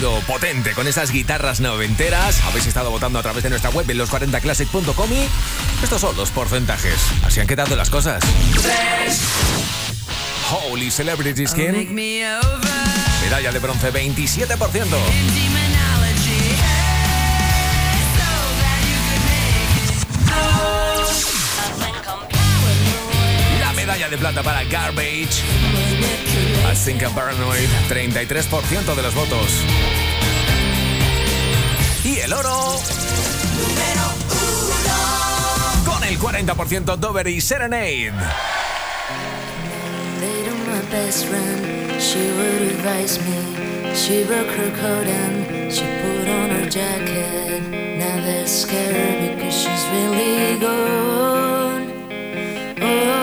sonido potente con esas guitarras noventeras. Habéis estado votando a través de nuestra web en los40classic.com y estos son los porcentajes. Así han quedado las cosas. Holy Celebrity Skin. Medalla de bronce 27%. De plata para Garbage. Paranoid, 33% de los votos. Y el oro. Con el 40% Dover y Serenade. She. She broke her coat and she put on her jacket. Now they're scared because she's really gone. Oh,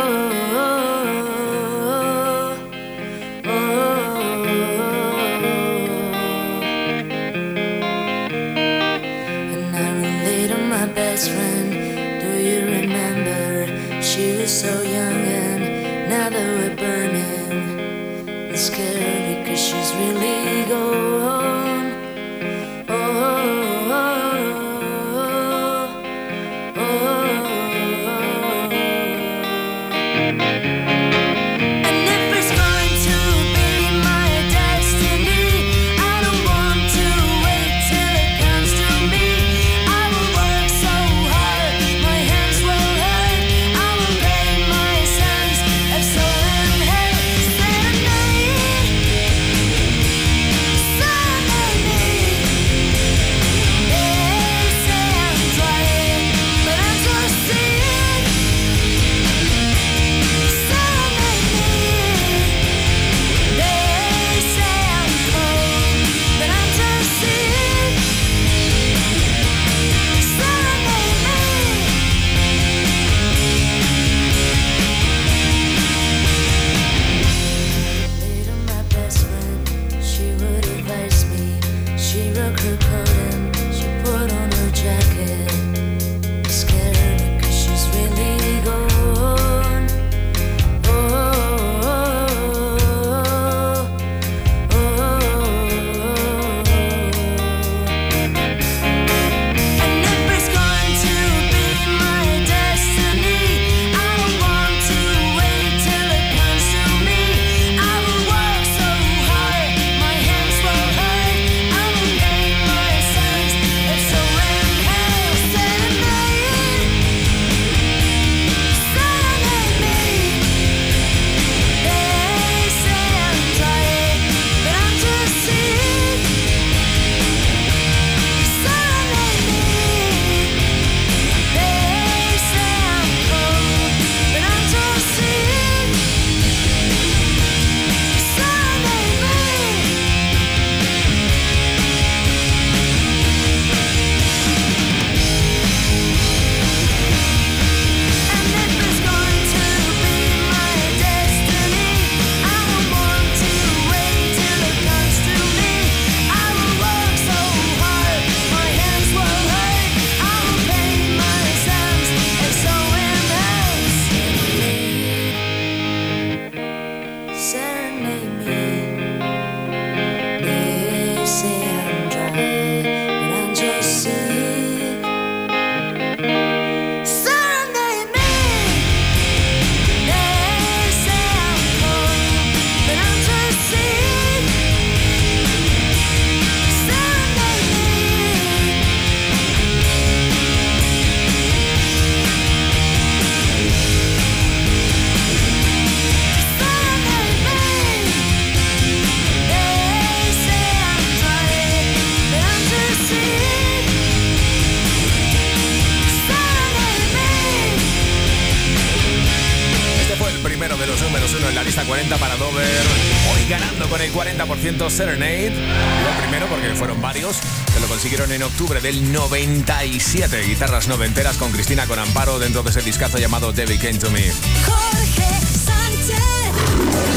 40% Serenade. Lo primero porque fueron varios. que lo consiguieron en octubre del 97. Guitarras noventeras con Cristina con Amparo dentro de ese discazo llamado Debbie Came to Me. Jorge Sánchez.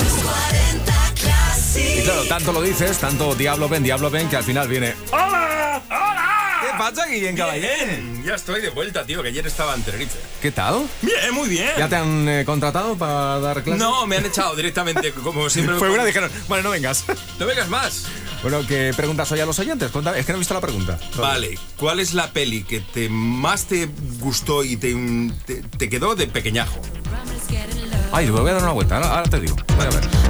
Los 40 Classic. Y claro, tanto lo dices, tanto Diablo ven, Diablo ven, que al final viene. ¡Hola! ¡Hola! ¿Qué pasa, Guillén Caballé? Bien, ya estoy de vuelta, tío, que ayer estaba en Tenerife. ¿Qué tal? Bien, muy bien. ¿Ya te han eh, contratado para dar clases? No, me han echado directamente, como siempre. Fue una, dijeron, bueno, no vengas. No vengas más. Bueno, ¿qué preguntas hoy a los oyentes? Cuéntame, es que no he visto la pregunta. Vale, ¿cuál es la peli que te más te gustó y te, te, te quedó de pequeñajo? Ay, me voy a dar una vuelta, ahora, ahora te digo. Voy a ver.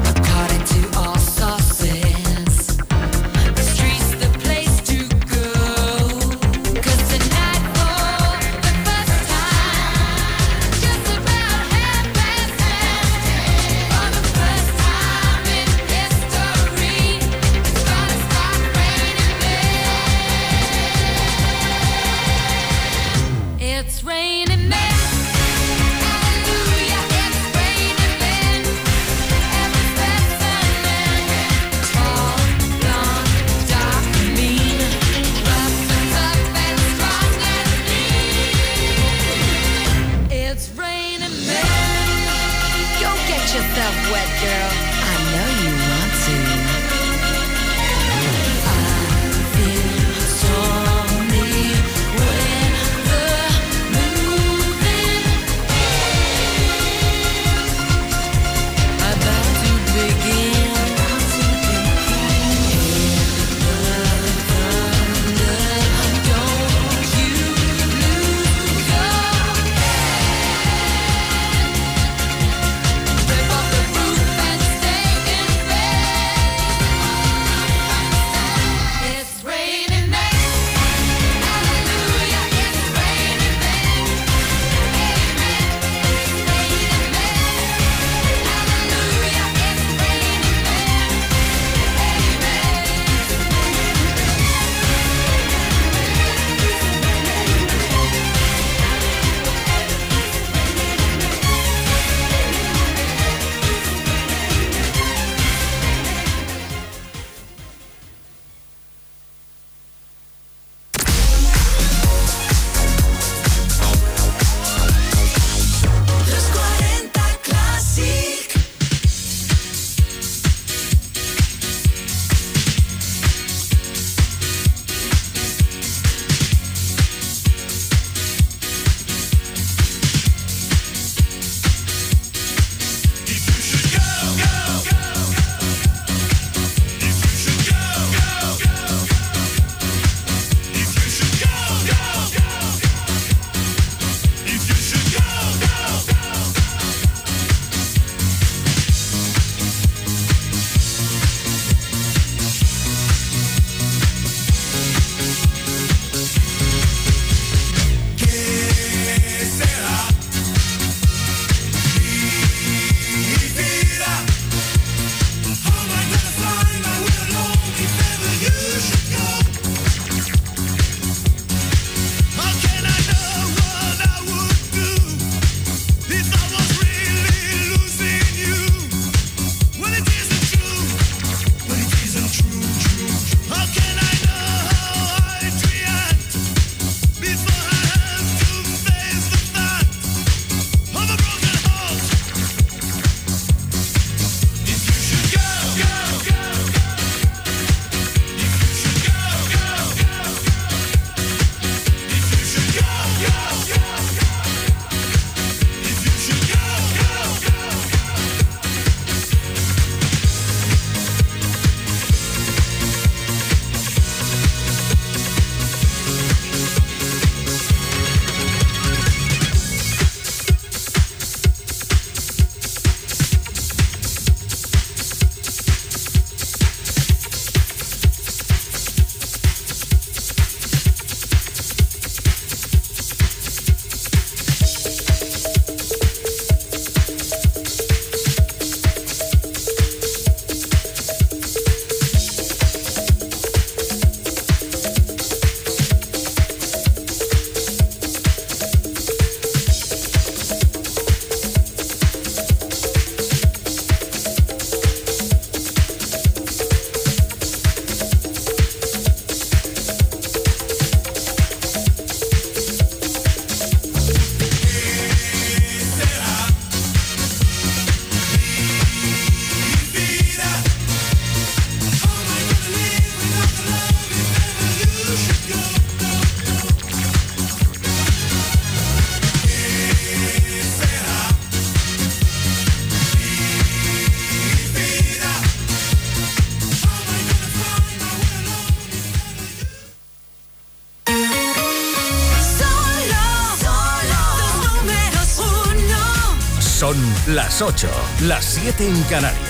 Las 8, las 7 en Canarias.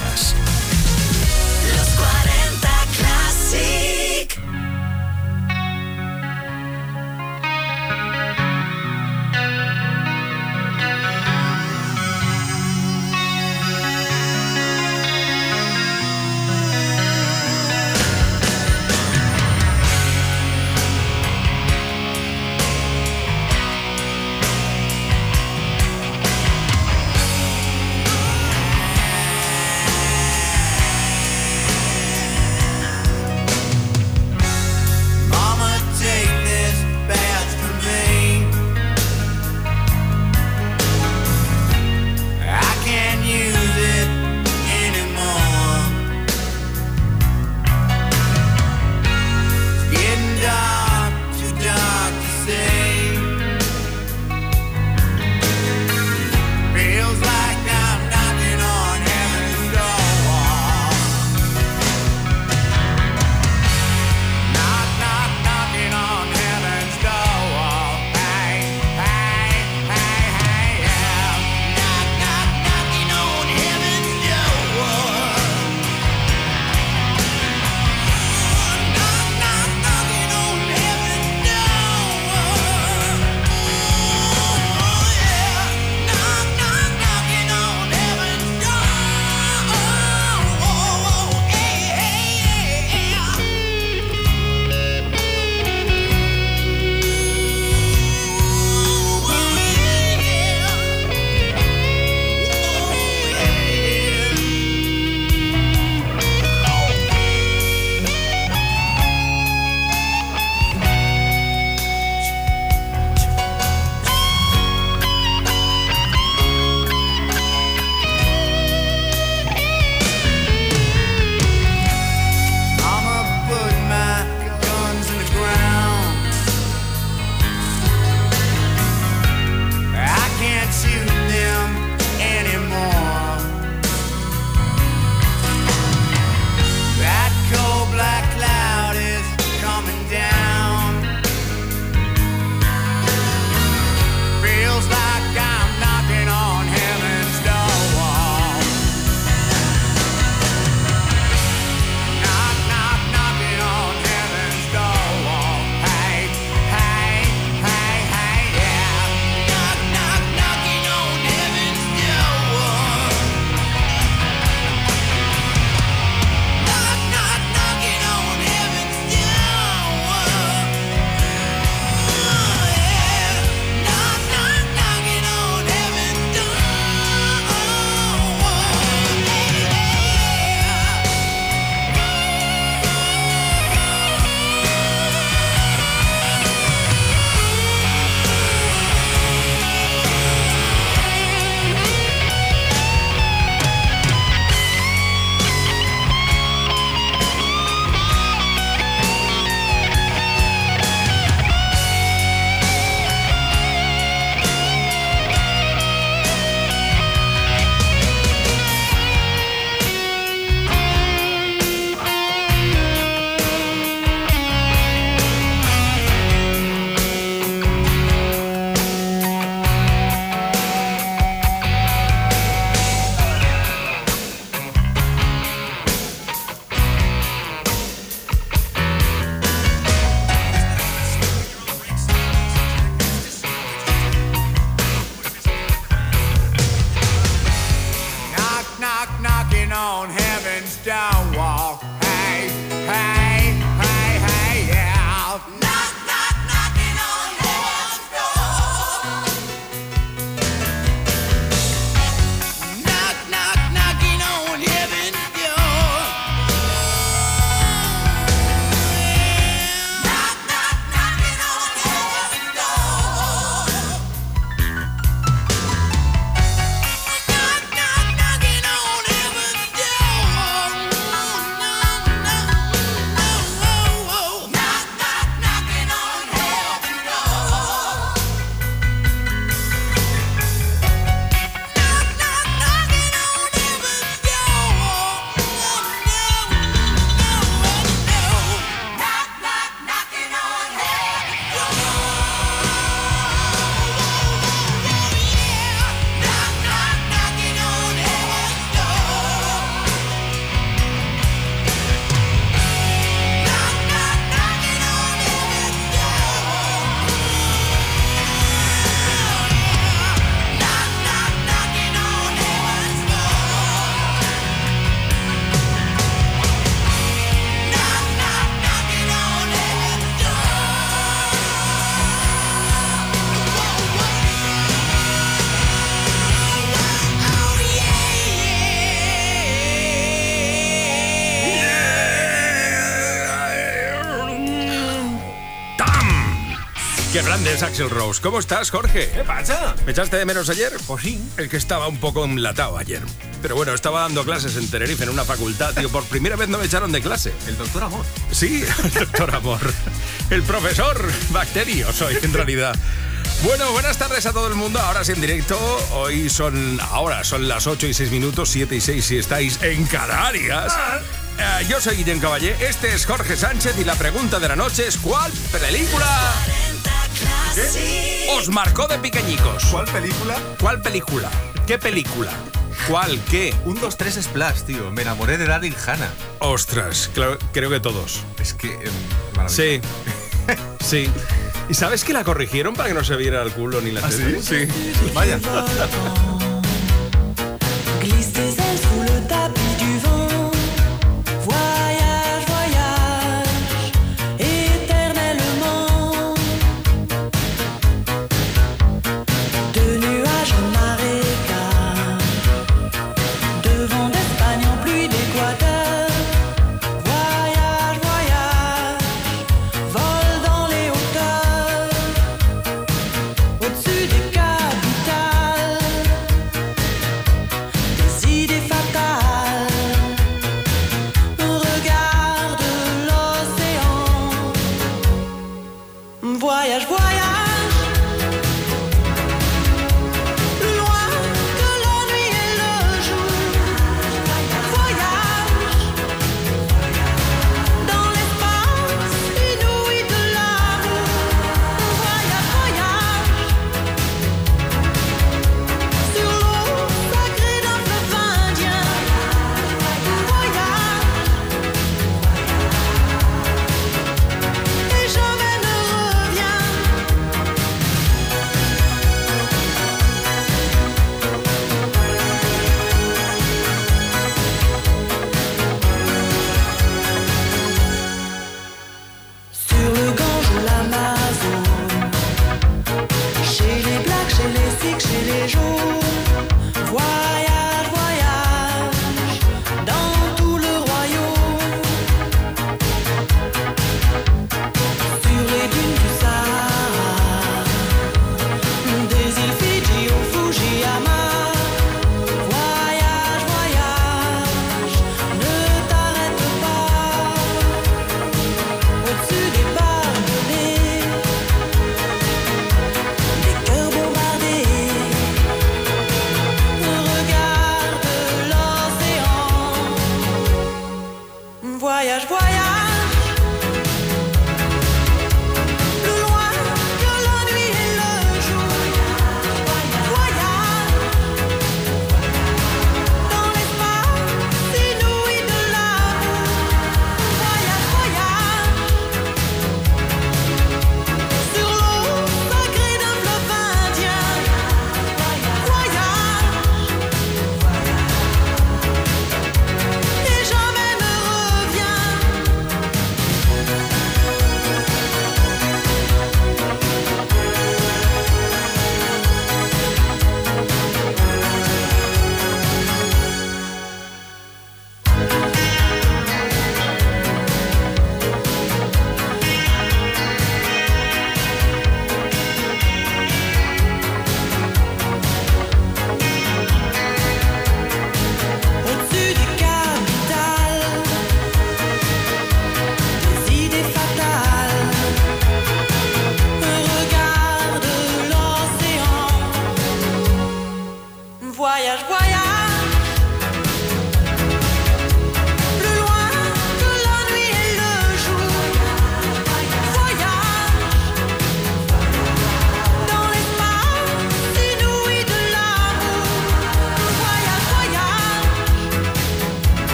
Es Axel Rose. ¿Cómo estás, Jorge? ¿Qué pasa? ¿Me echaste de menos ayer? Pues sí. El que estaba un poco enlatado ayer. Pero bueno, estaba dando clases en Tenerife en una facultad, tío. Por primera vez no me echaron de clase. El doctor Amor. Sí, el doctor Amor. El profesor Bacterio soy, en realidad. Bueno, buenas tardes a todo el mundo. Ahora sí en directo. Hoy son. Ahora son las 8 y 6 minutos, 7 y 6 si estáis en Canarias. Eh, yo soy Guillem Caballé, este es Jorge Sánchez y la pregunta de la noche es: ¿Cuál película os marcó de pequeñicos? ¿Cuál película? ¿Cuál película? ¿Qué película? ¿Cuál? ¿Qué? Un 2, 3 Splash, tío. Me enamoré de Daryl Hannah. Ostras, claro, creo que todos. Es que. eh, maravilloso. Sí. Sí. ¿Y sabes que la corrigieron para que no se viera el culo ni la ¿Ah, teta? sí? Vaya.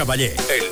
Caballé. En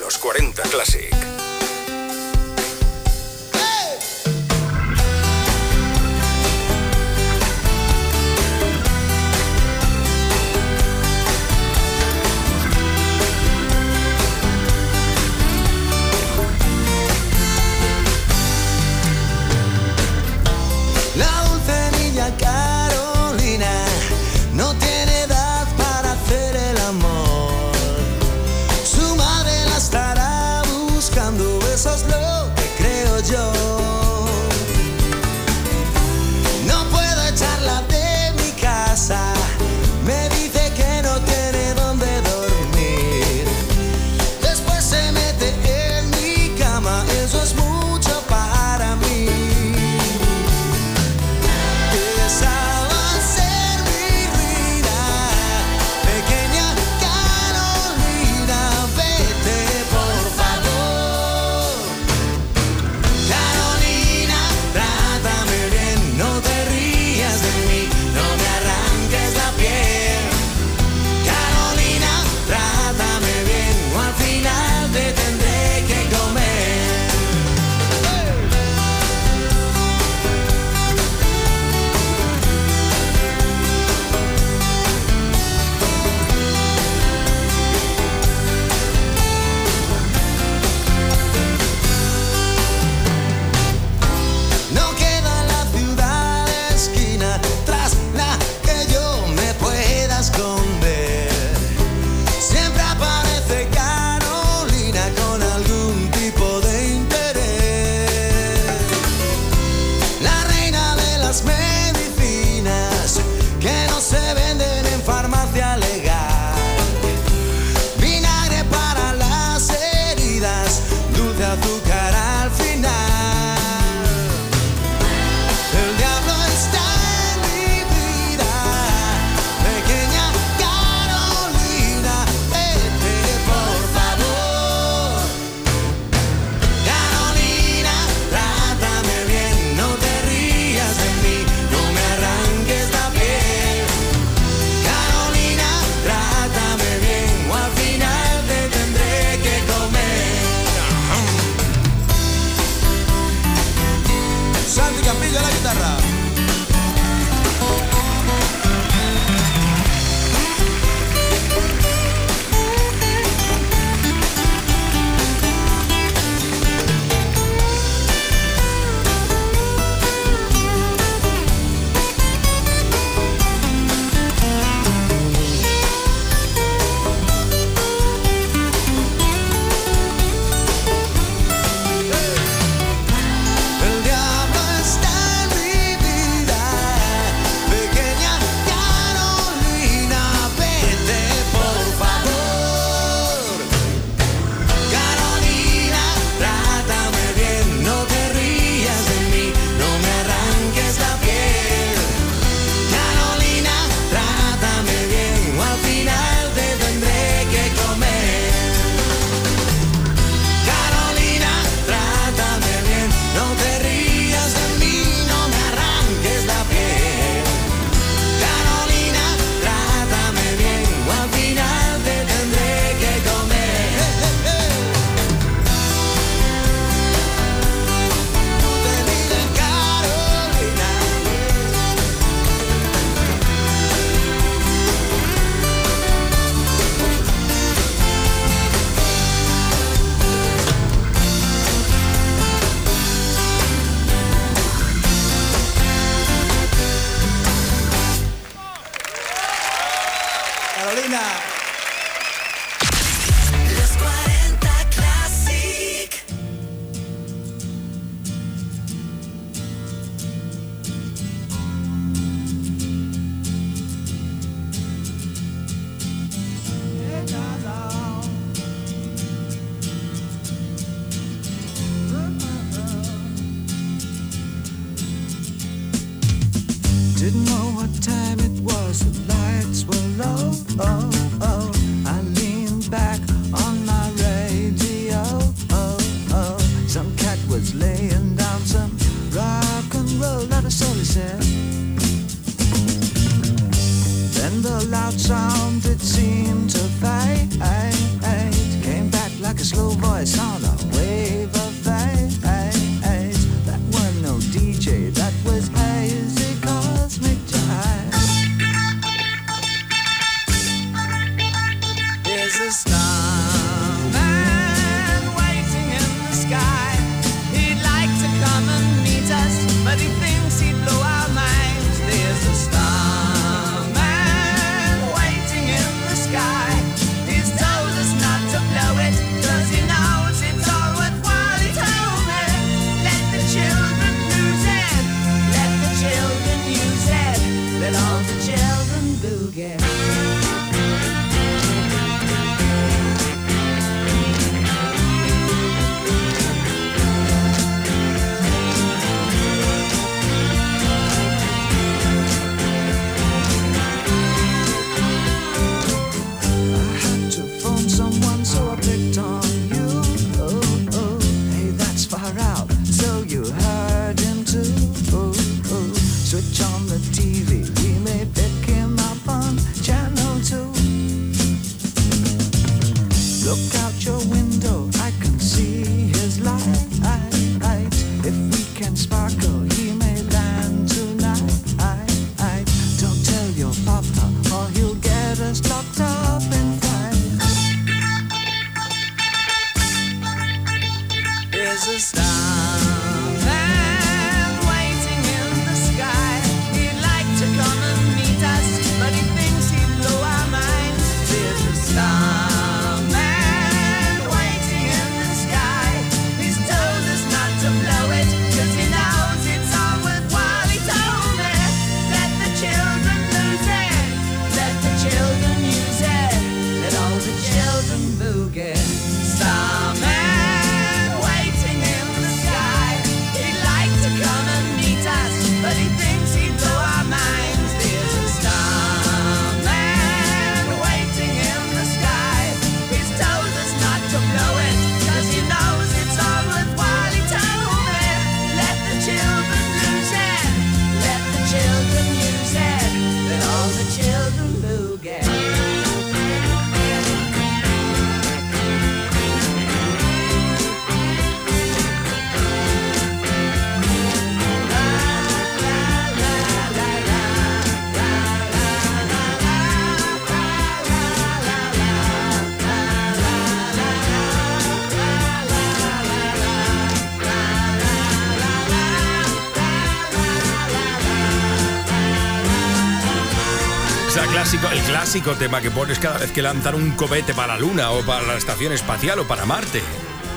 clásico tema que pones cada vez que lanzan un cohete para la Luna o para la Estación Espacial o para Marte.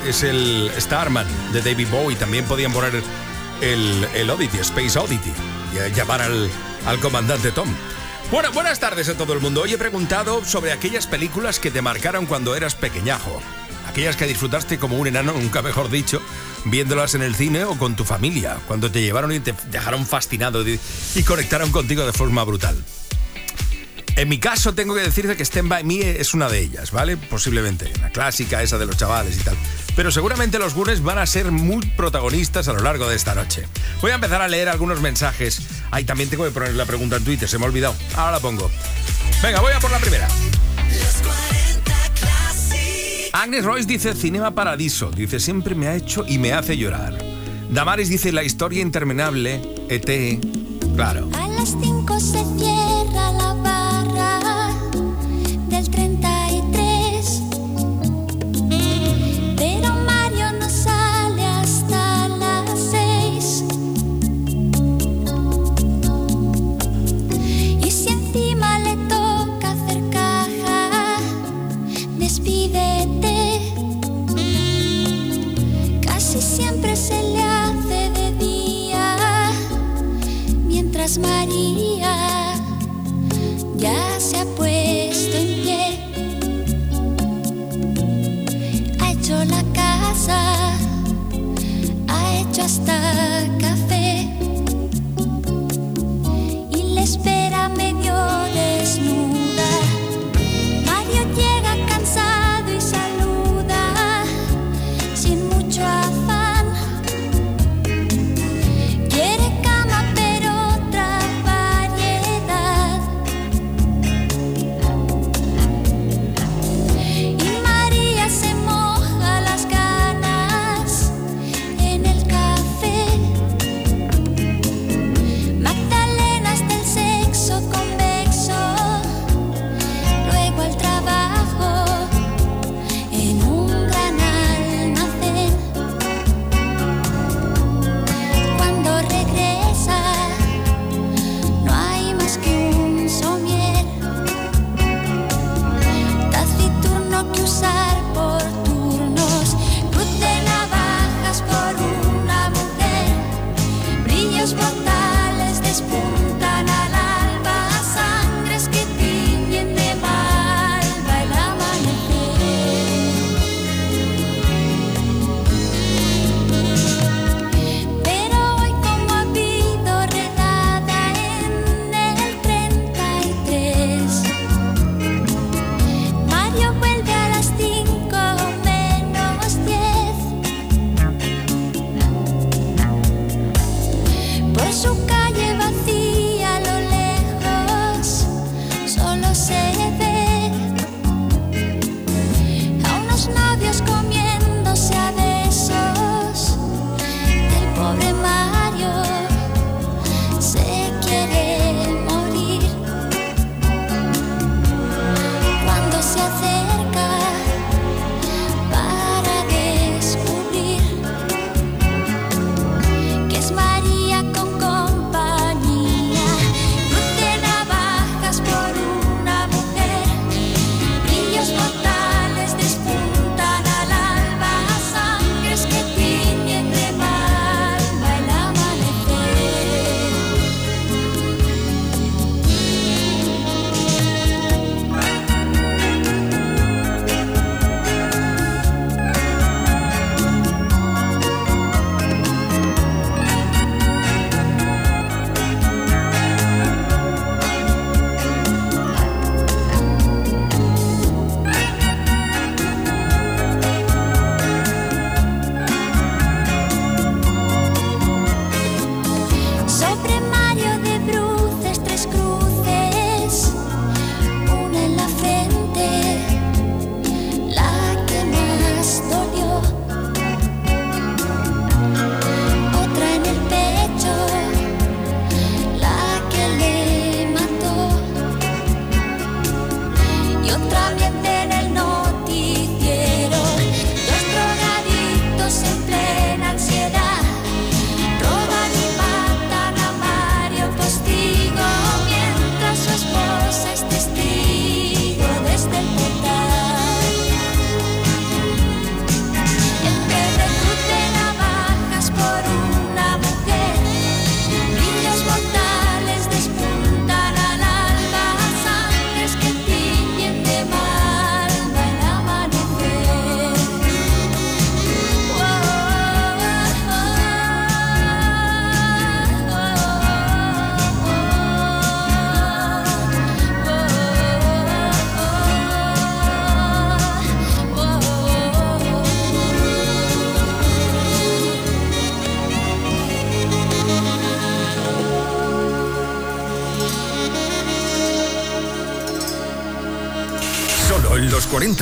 Es el Starman de David Bowie. También podían poner el, el Space Oddity, y llamar al, al comandante Tom. Bueno, buenas tardes a todo el mundo. Hoy he preguntado sobre aquellas películas que te marcaron cuando eras pequeñajo. Aquellas que disfrutaste como un enano, nunca mejor dicho, viéndolas en el cine o con tu familia, cuando te llevaron y te dejaron fascinado y conectaron contigo de forma brutal. En mi caso, tengo que decirte que Stand By Me es una de ellas, ¿vale? Posiblemente, la clásica esa de los chavales y tal. Pero seguramente los Goonies van a ser muy protagonistas a lo largo de esta noche. Voy a empezar a leer algunos mensajes. Ay, también tengo que poner la pregunta en Twitter, se me ha olvidado. Ahora la pongo. Venga, voy a por la primera. Los 40 Classic. Agnes Royce dice Cinema Paradiso. Dice, siempre me ha hecho y me hace llorar. Damaris dice, la historia interminable, ET. Claro.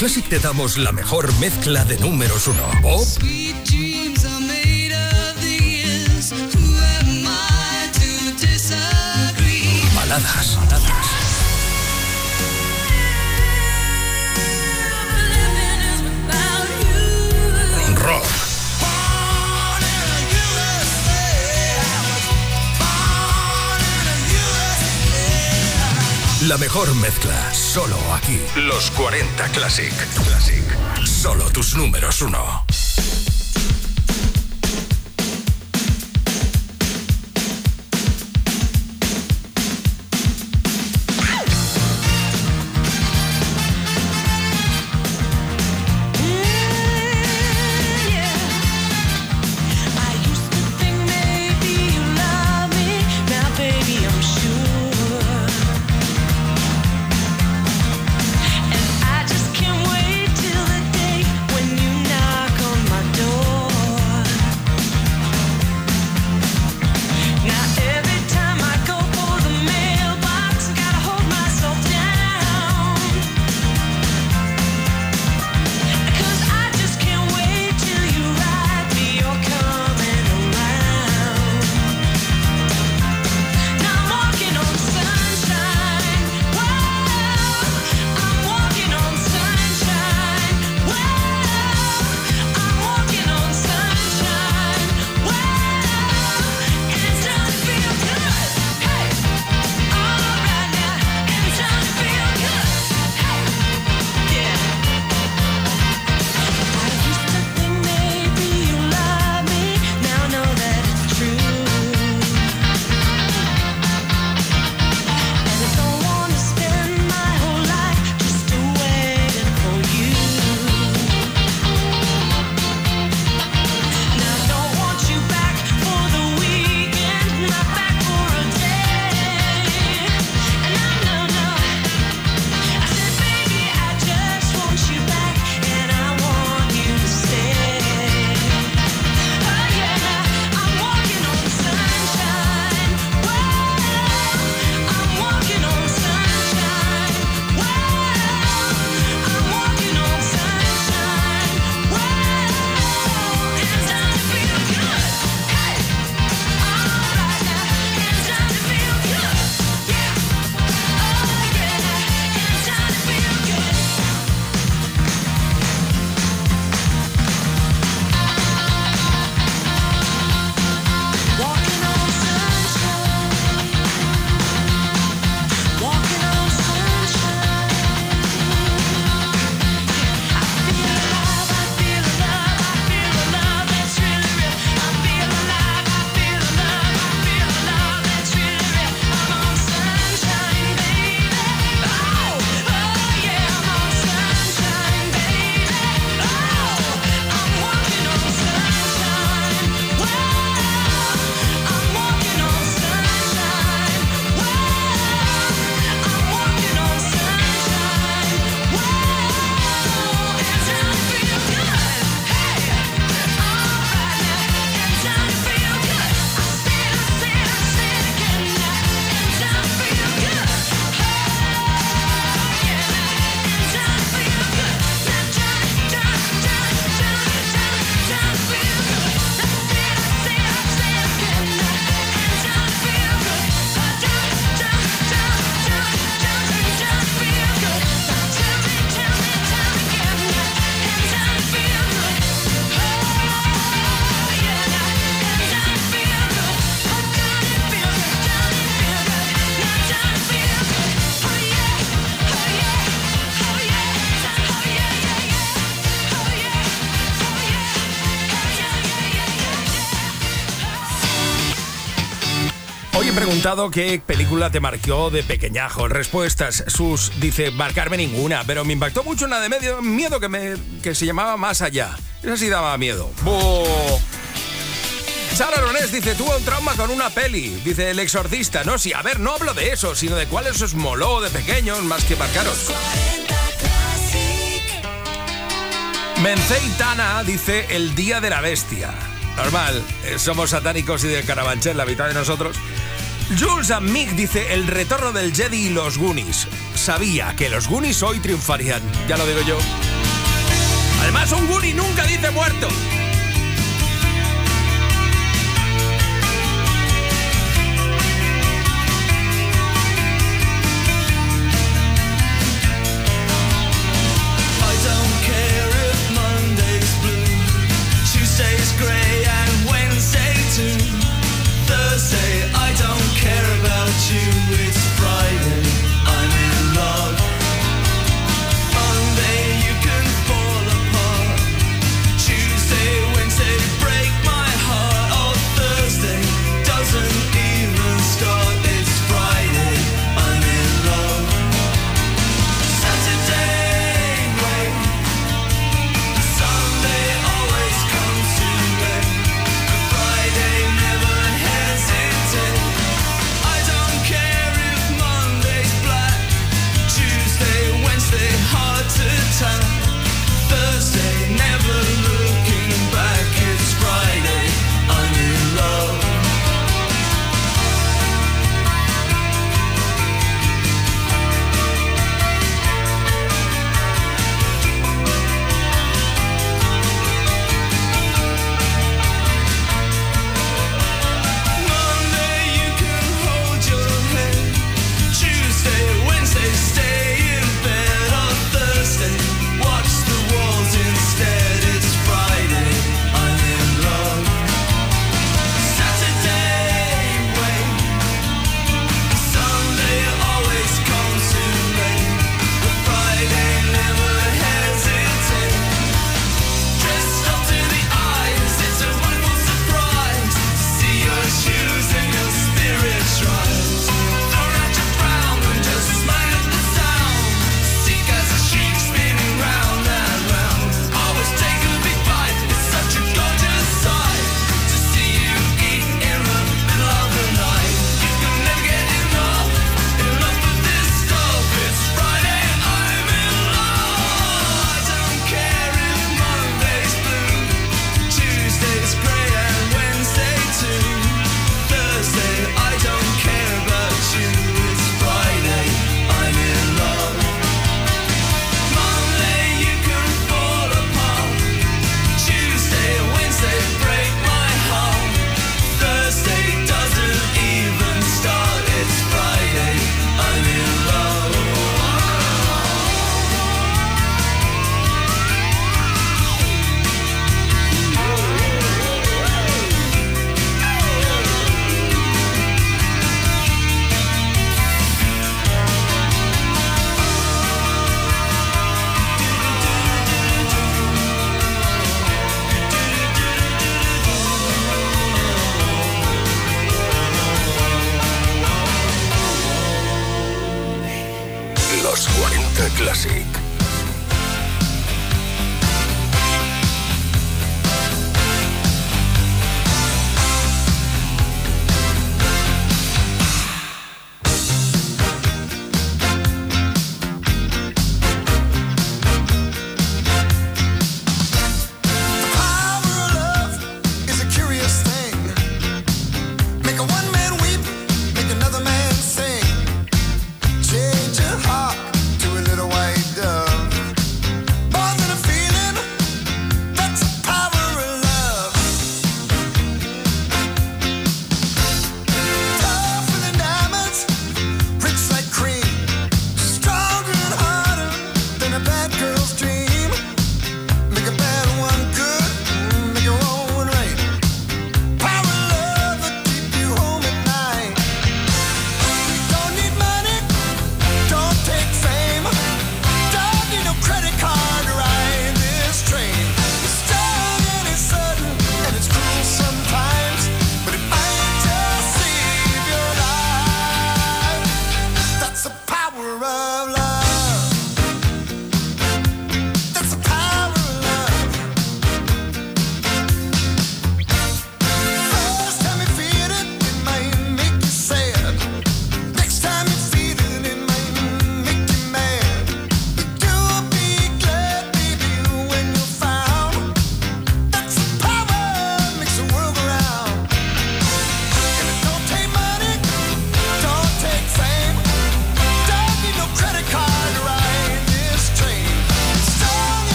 Classic te damos la mejor mezcla de números uno. Pop. Baladas. Rock. La mejor mezcla, solo los 40 Classic. Classic. Solo tus números uno. preguntado qué película te marcó de pequeñajo. Respuestas, sus, dice, marcarme ninguna, pero me impactó mucho una de medio, miedo que, me, que se llamaba Más Allá. Esa sí daba miedo. ¡Boo! Sara Aronés dice, tuvo un trauma con una peli. Dice, el exorcista. No, sí, a ver, no hablo de eso, sino de cuáles os moló de pequeños más que marcaros. Menceitana dice, el día de la bestia. Normal, eh, somos satánicos y de Carabanchel, la mitad de nosotros. Jules and Mick dice el retorno del Jedi y los Goonies. Sabía que los Goonies hoy triunfarían, ya lo digo yo. Además, un Goonie nunca dice muerto. Grace. don't care about you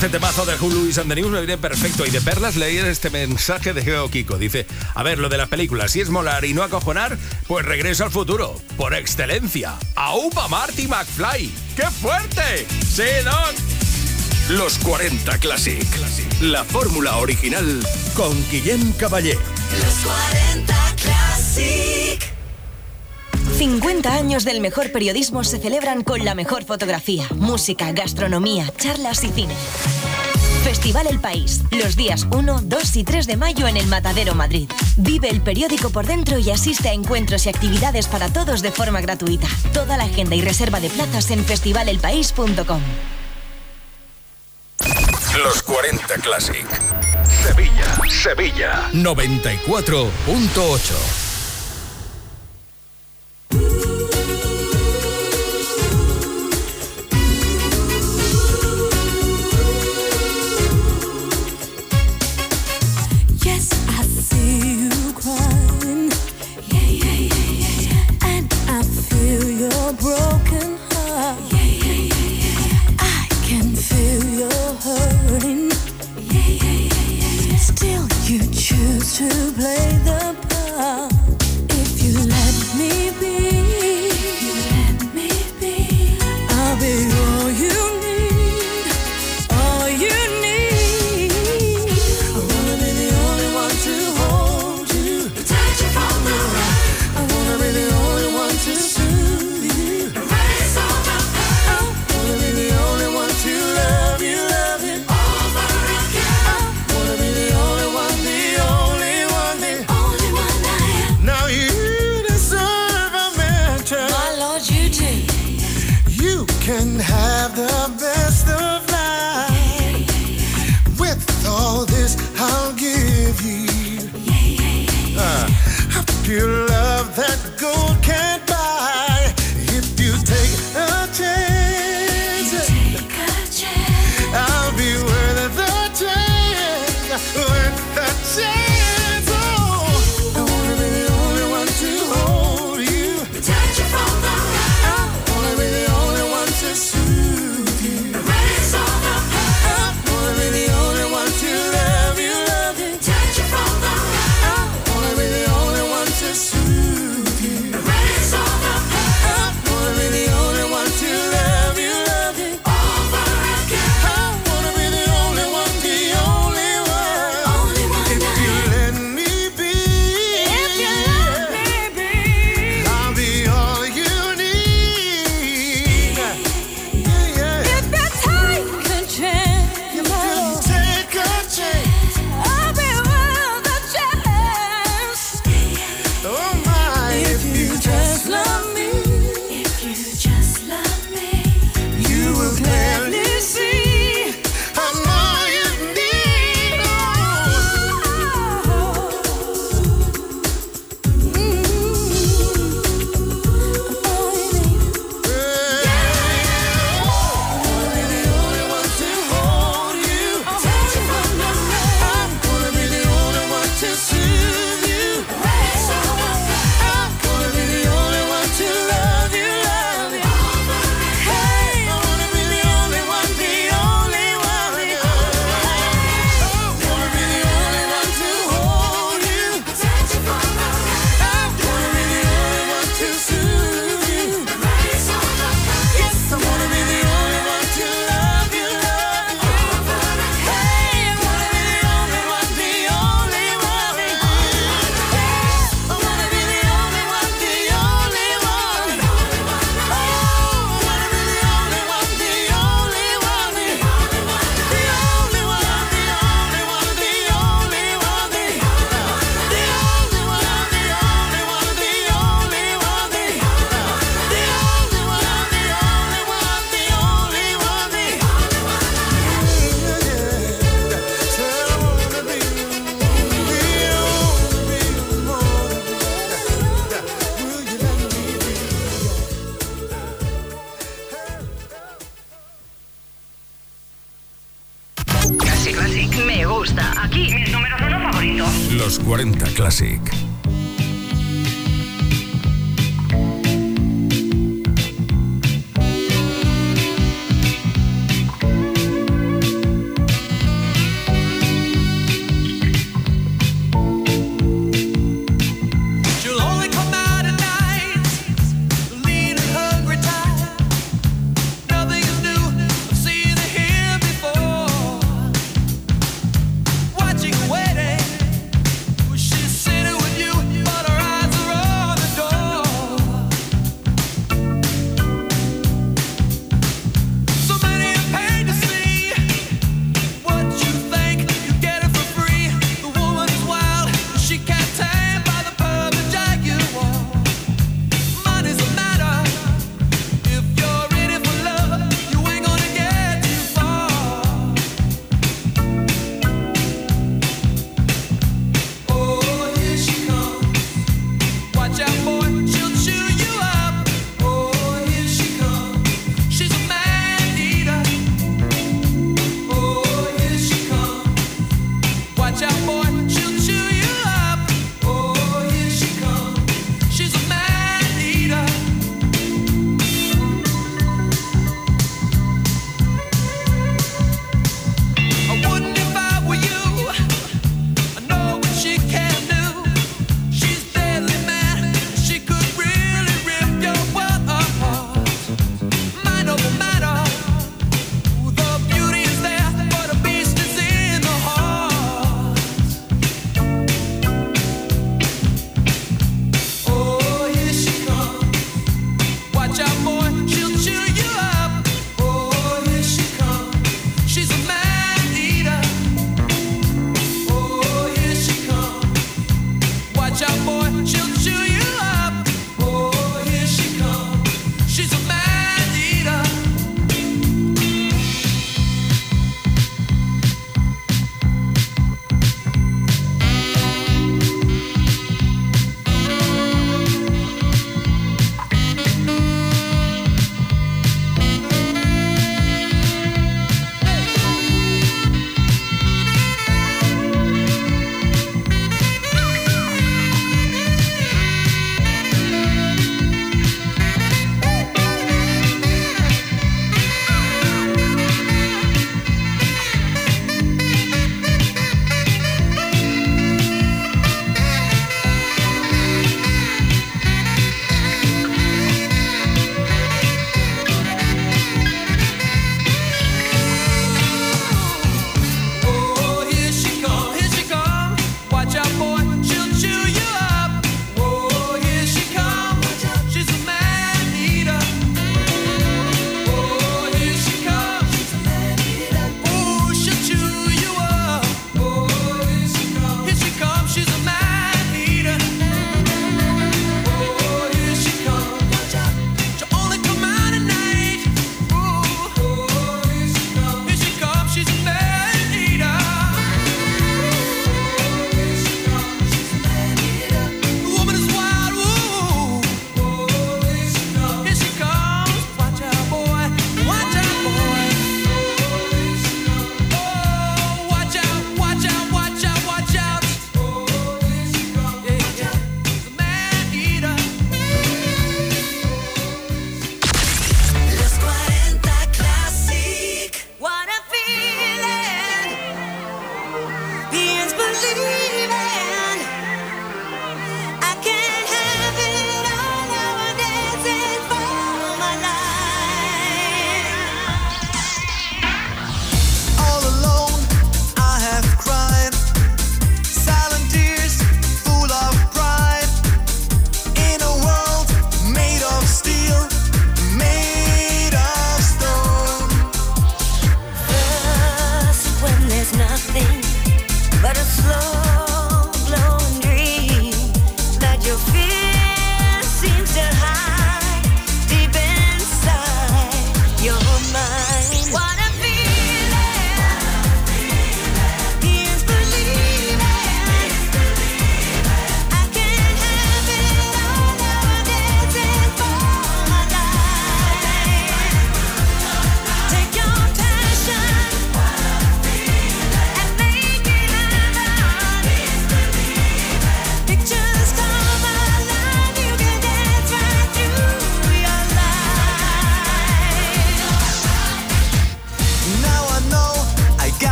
este temazo de Hulu y Sand News me viene perfecto. Y de perlas leer este mensaje de Geo Kiko. Dice: A ver, lo de las películas, si es molar y no acojonar, pues regreso al futuro. Por excelencia. ¡Aupa Marty McFly! ¡Qué fuerte! ¡Sí, Doc! Los 40 Classic. Classic. La fórmula original con Guillem Caballé. Los 40 Classic. 50 años del mejor periodismo se celebran con la mejor fotografía, música, gastronomía, charlas y cine. Festival El País, los días 1, 2 y 3 de mayo en el Matadero Madrid. Vive el periódico por dentro y asiste a encuentros y actividades para todos de forma gratuita. Toda la agenda y reserva de plazas en festivalelpaís.com. Los 40 Classic. Sevilla, Sevilla 94.8.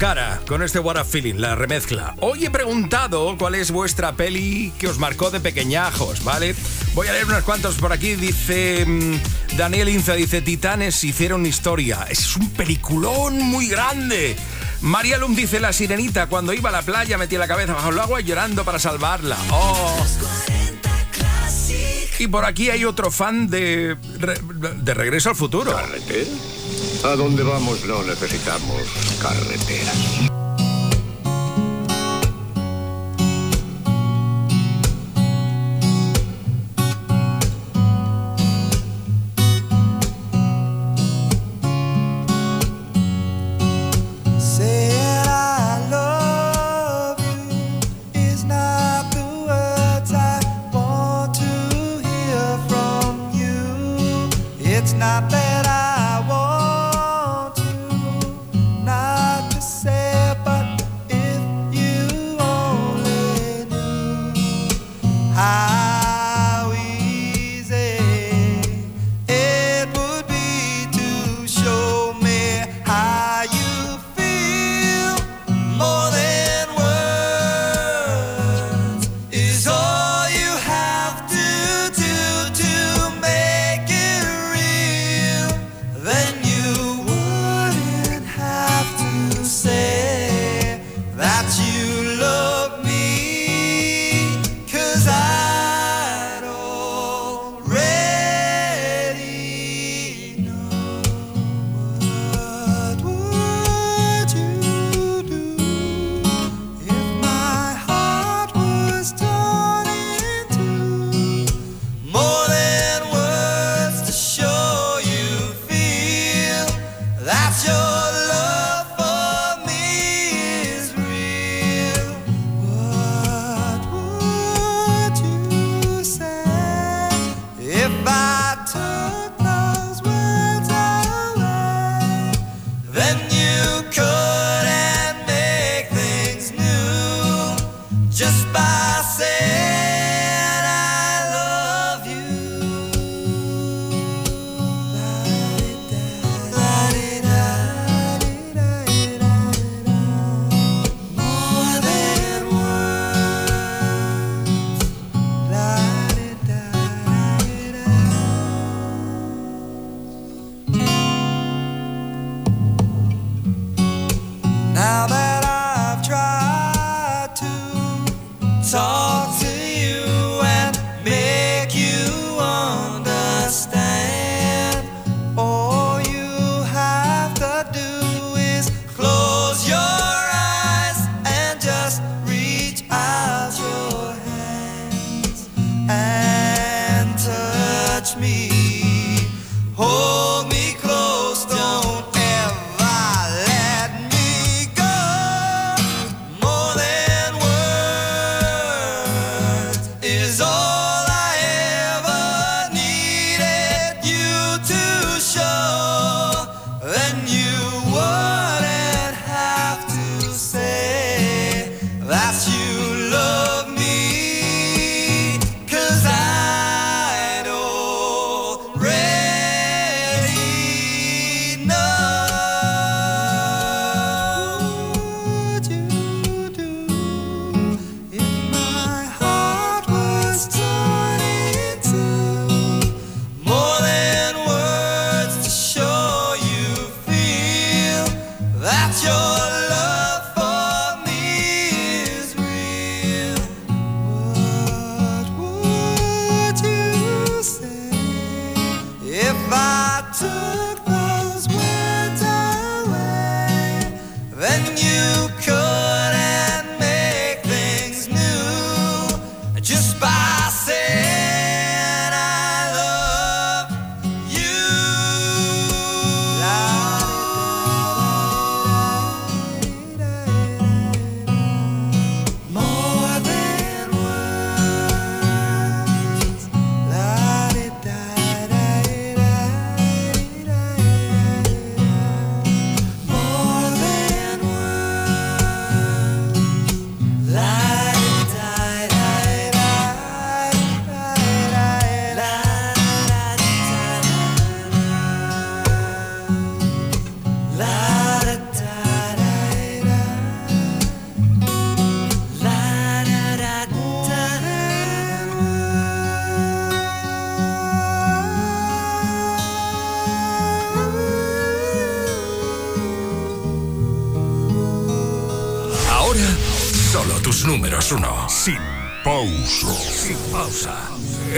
cara con este What a Feeling, la remezcla. Hoy he preguntado cuál es vuestra peli que os marcó de pequeñajos, ¿vale? Voy a leer unos cuantos por aquí. Dice mm, Daniel Inza, dice Titanes hicieron historia. Es un peliculón muy grande. María Lum dice La Sirenita, cuando iba a la playa metía la cabeza bajo el agua llorando para salvarla. ¡Oh! Y por aquí hay otro fan de, de Regreso al Futuro. A dónde vamos no necesitamos carreteras.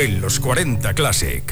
En los 40 Classic.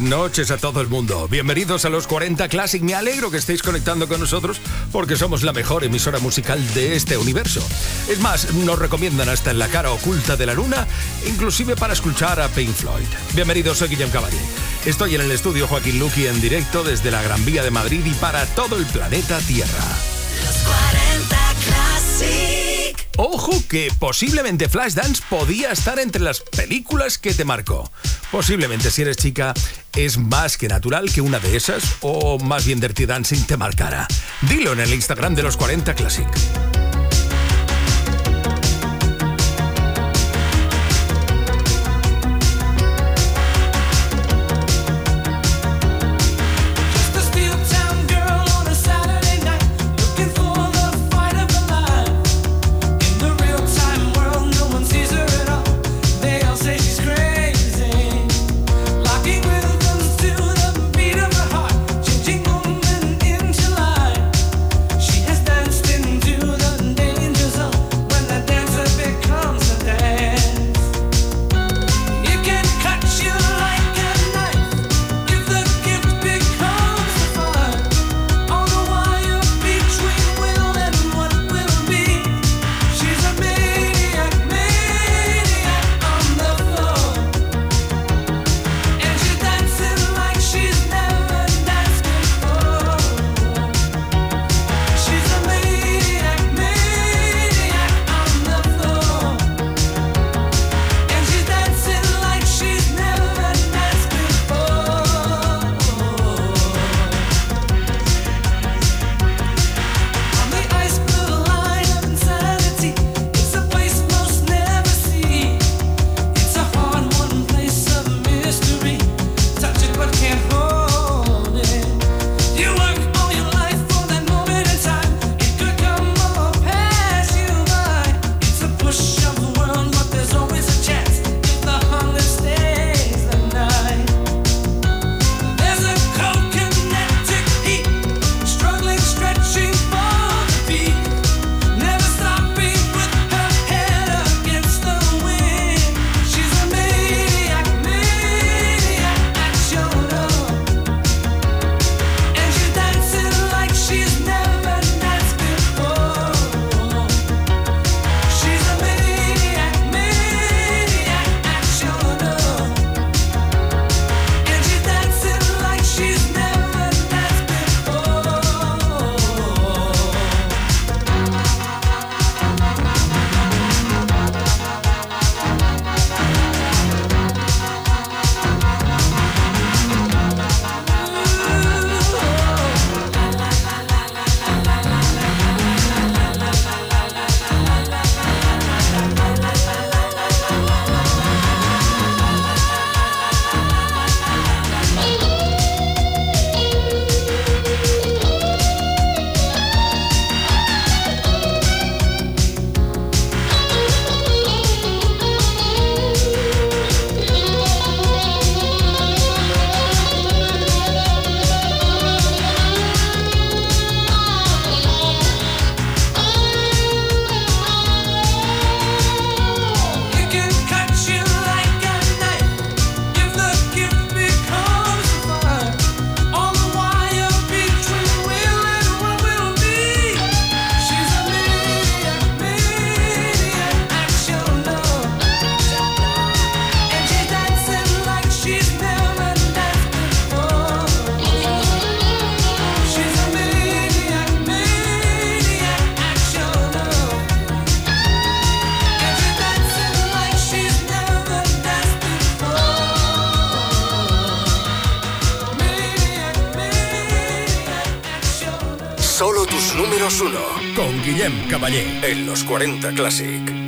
buenas noches a todo el mundo. Bienvenidos a los 40 Classic. Me alegro que estéis conectando con nosotros porque somos la mejor emisora musical de este universo. Es más, nos recomiendan hasta en la cara oculta de la luna, inclusive para escuchar a Pink Floyd. Bienvenidos, soy Guillem Caballé. Estoy en el estudio Joaquín Luqui en directo desde la Gran Vía de Madrid y para todo el planeta Tierra. Los 40 Classic. Ojo que posiblemente Flashdance podía estar entre las películas que te marcó. Posiblemente si eres chica es más que natural que una de esas o más bien Dirty Dancing te marcará. Dilo en el Instagram de los 40 Classic. Caballer en los 40 Classic.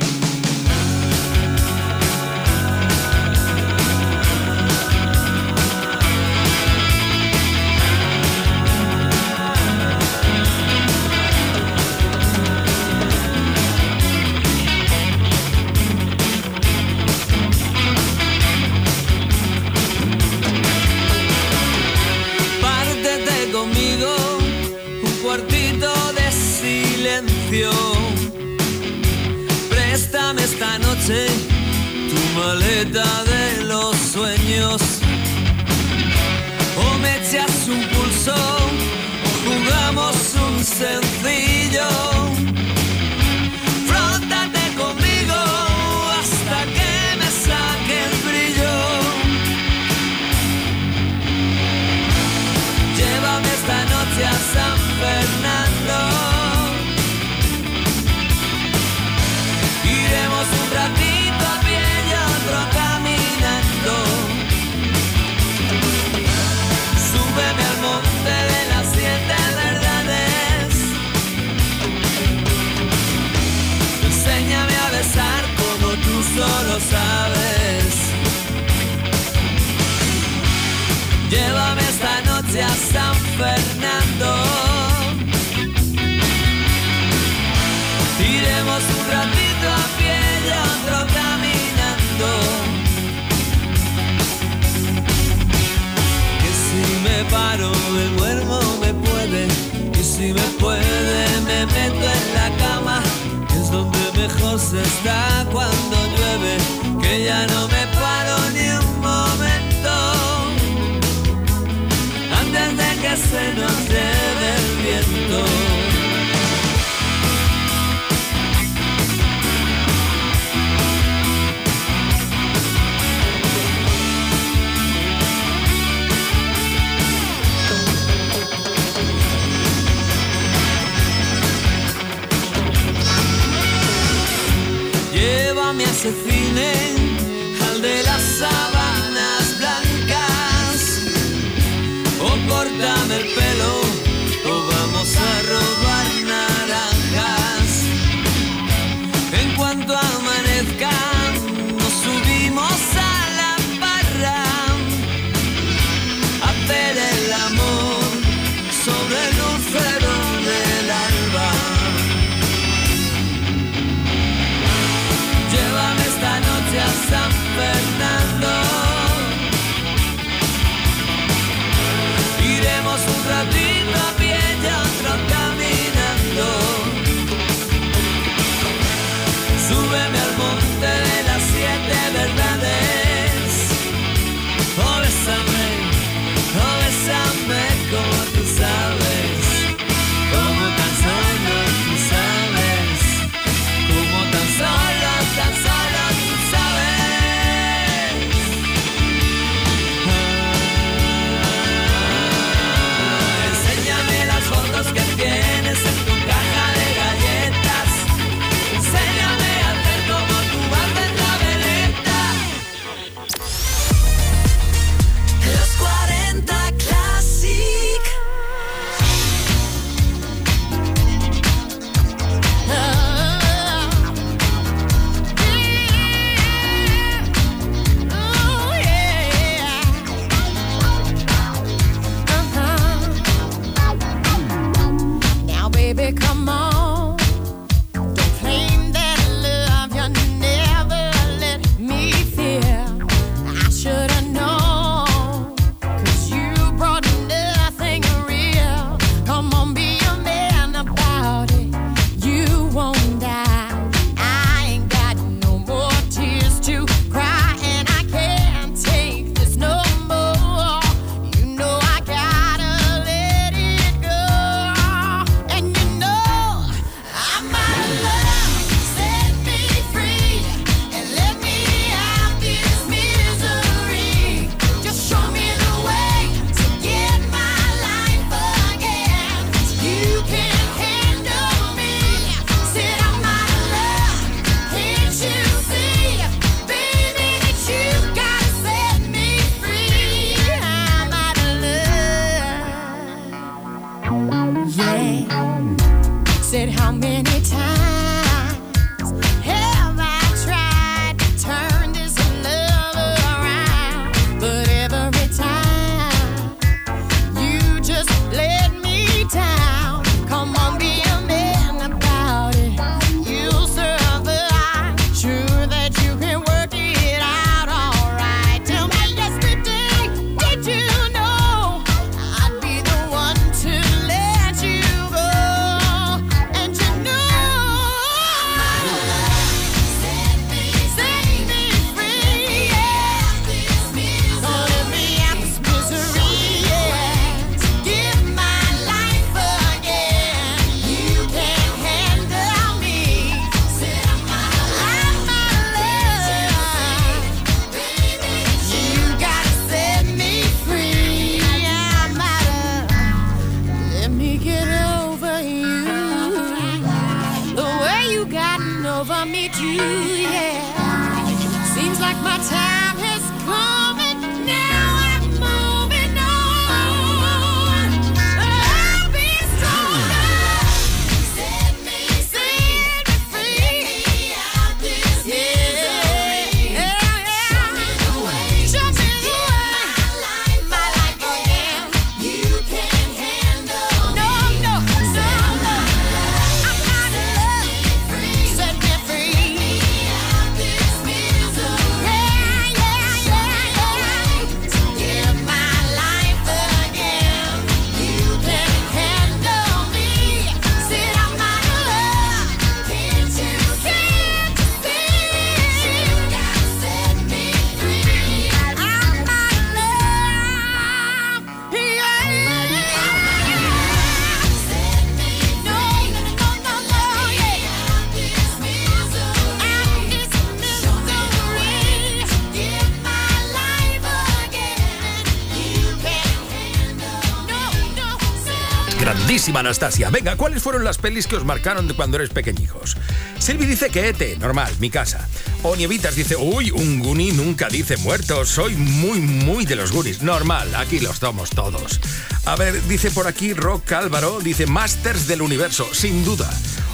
Anastasia. Venga, ¿cuáles fueron las pelis que os marcaron de cuando eres pequeñijos? Silvi dice que ET, normal, mi casa. O Nievitas dice, uy, un Goonie nunca dice muerto. Soy muy, muy de los Goonies. Normal, aquí los somos todos. A ver, dice por aquí Rock Álvaro, dice Masters del Universo, sin duda.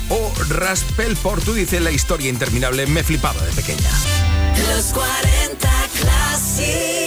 O Raspel Portu dice la historia interminable, me flipaba de pequeña. Los 40 Classic.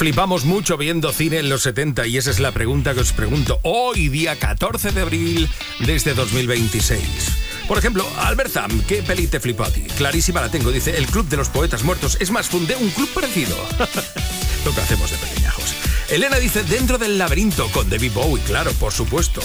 Flipamos mucho viendo cine en los 70 y esa es la pregunta que os pregunto hoy, día 14 de abril desde 2026. Por ejemplo, Albert Zam, ¿qué peli te flipó a ti? Clarísima la tengo, dice El Club de los Poetas Muertos. Es más, fundé un club parecido. Lo que hacemos de pequeñajos. Elena dice Dentro del laberinto con David Bowie, claro, por supuesto.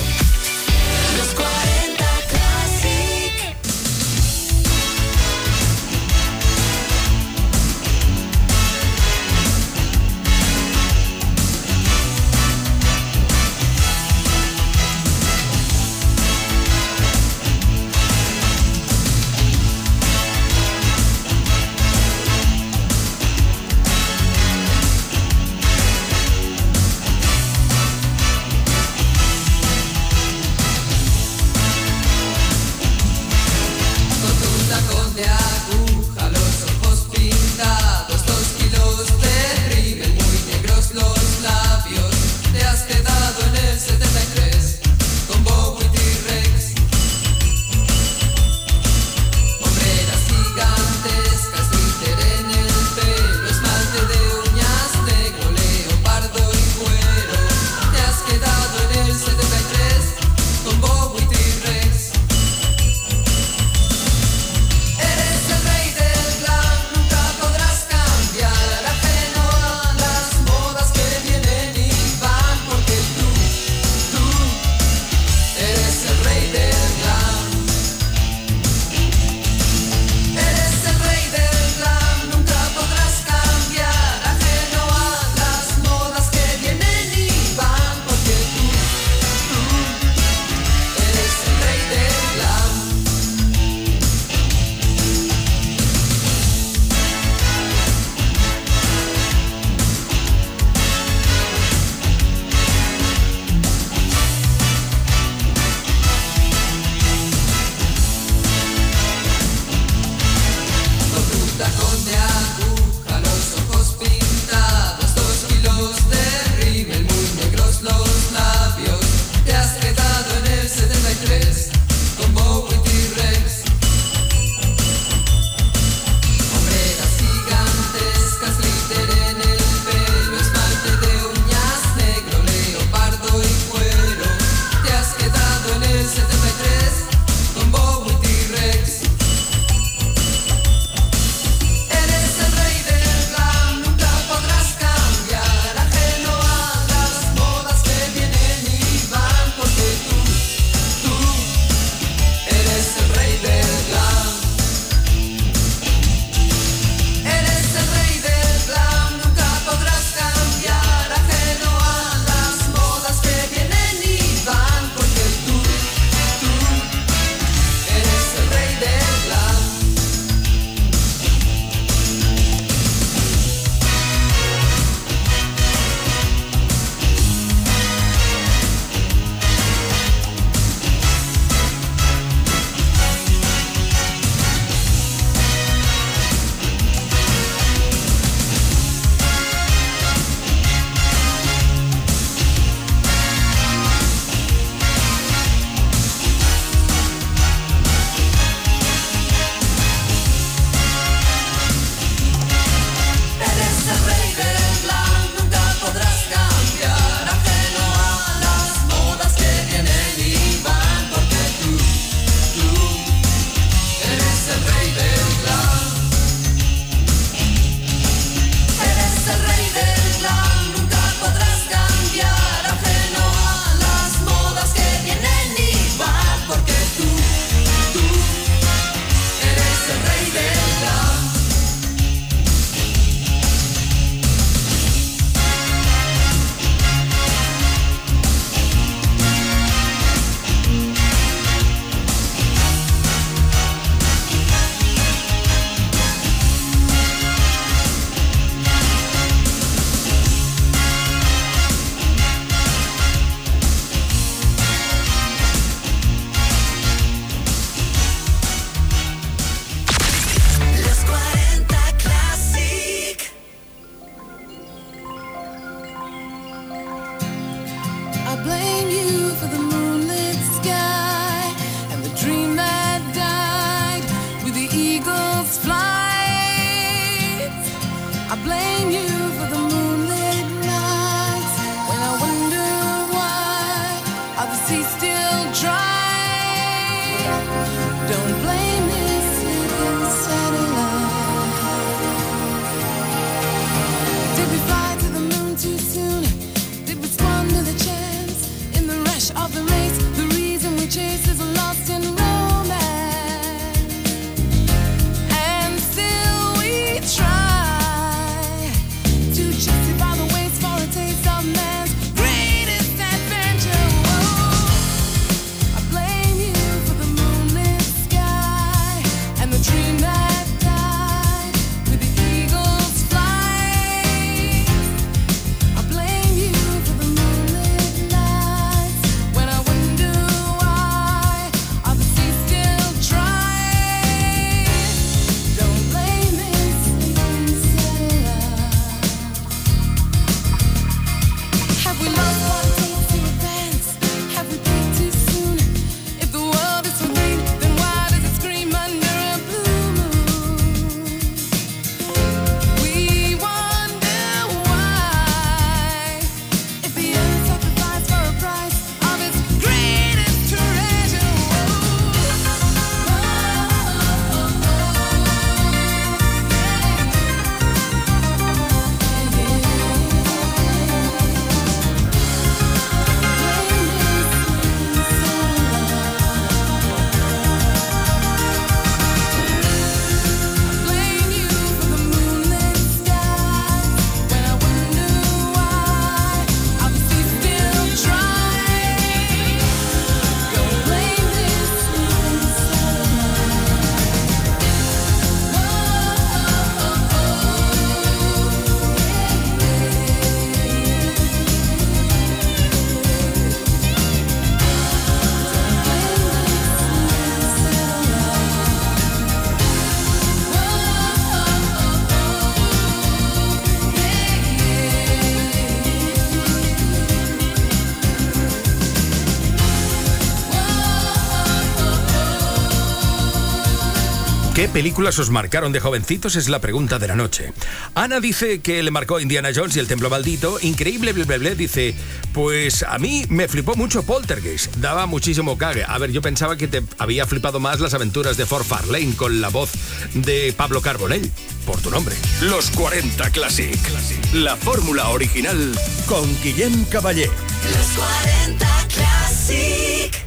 películas os marcaron de jovencitos? Es la pregunta de la noche. Ana dice que le marcó Indiana Jones y el Templo Maldito. Increíble, dice, pues a mí me flipó mucho Poltergeist. Daba muchísimo cague. A ver, yo pensaba que te había flipado más las aventuras de Ford Farlane con la voz de Pablo Carbonell, por tu nombre. Los 40 Classic. Classic. La fórmula original con Guillem Caballé. Los 40 Classic.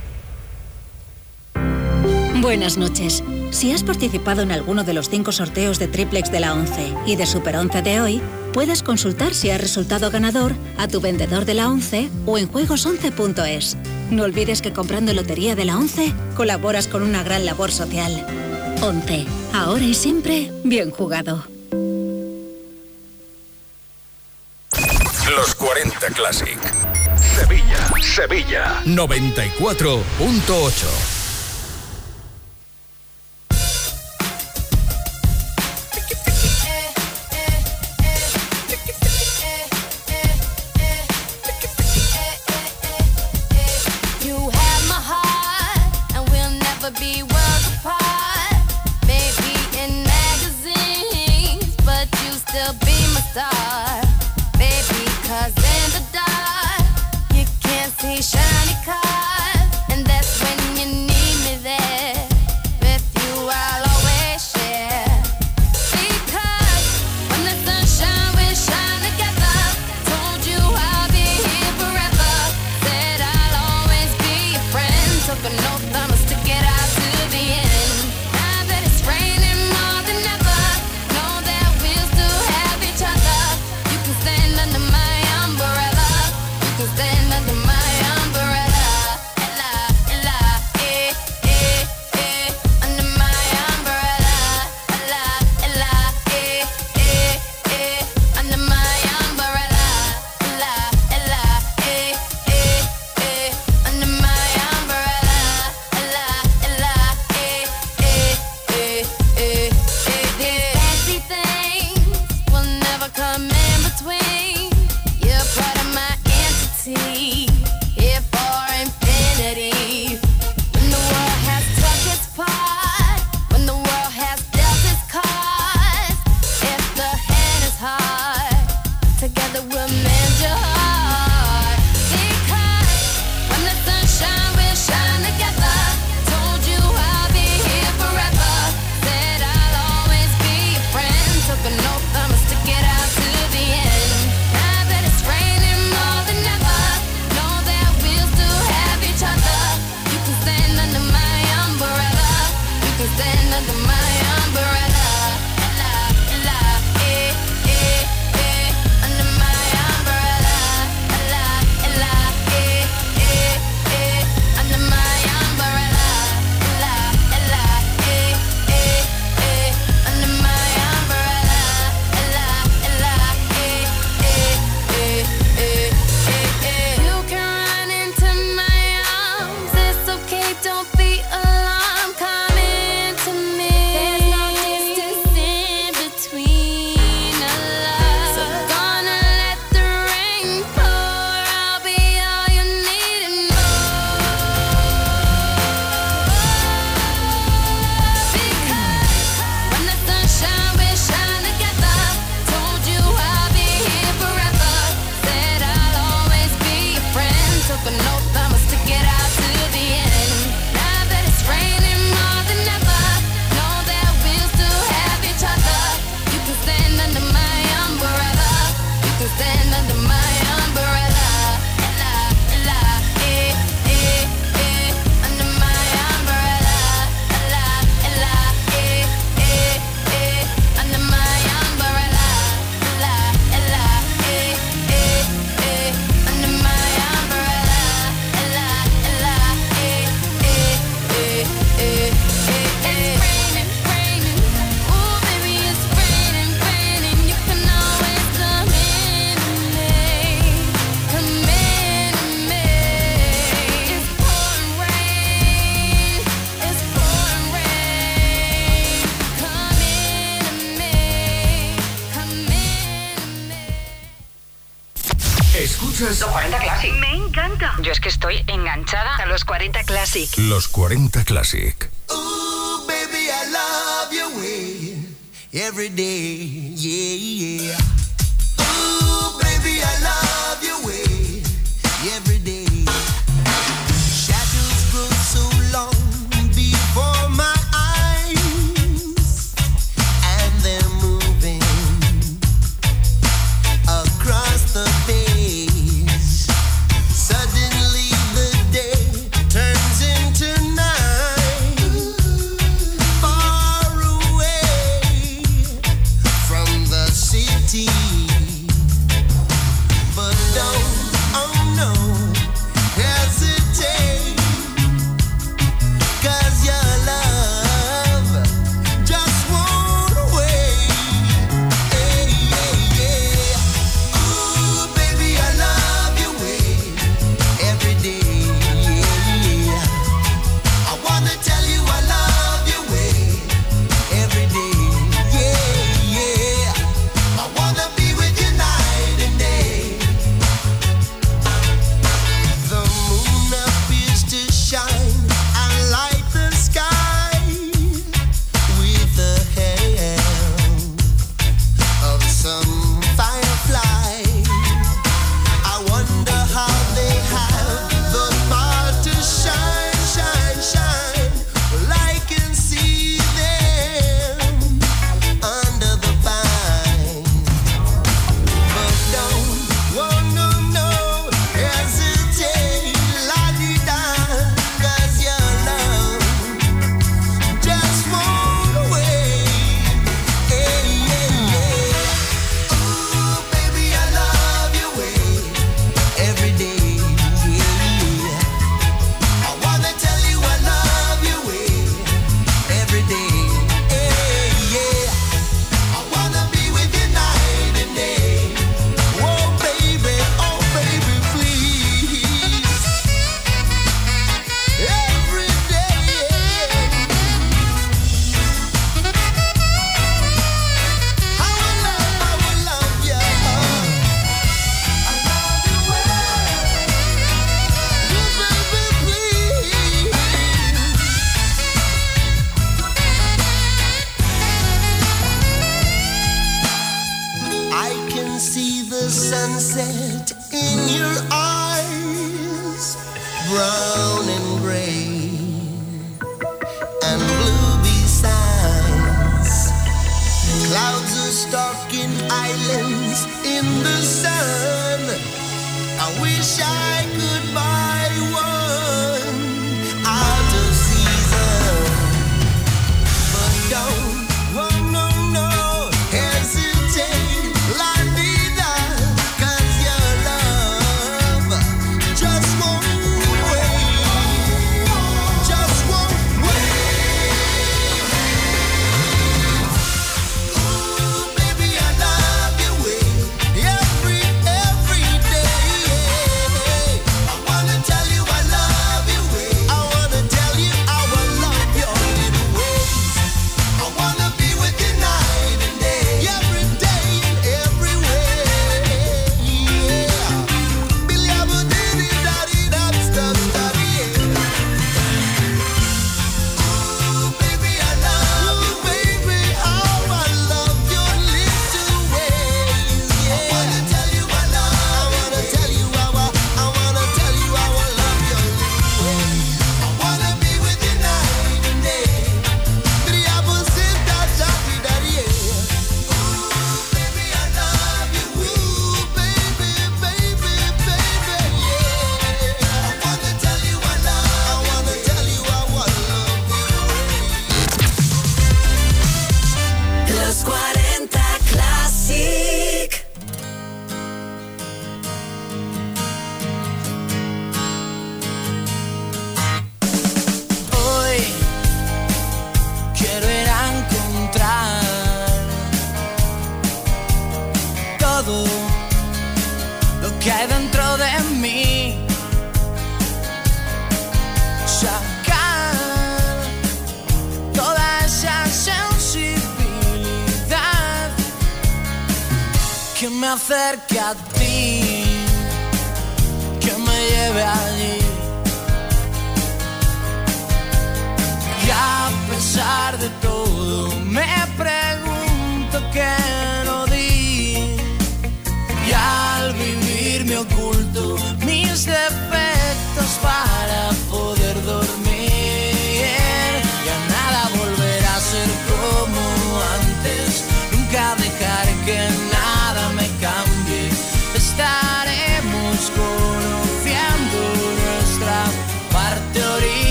Buenas noches. Si has participado en alguno de los cinco sorteos de Triplex de la 11 y de Super 11 de hoy, puedes consultar si has resultado ganador a tu vendedor de la 11 o en juegos11.es. No olvides que comprando Lotería de la 11 colaboras con una gran labor social. 11. Ahora y siempre, bien jugado. Los 40 Classic. Sevilla, Sevilla. 94.8.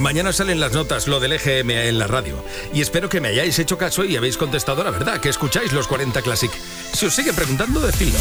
mañana salen las notas, lo del EGM en la radio. Y espero que me hayáis hecho caso y habéis contestado la verdad, que escucháis los 40 Classic. Si os sigue preguntando, decidlo.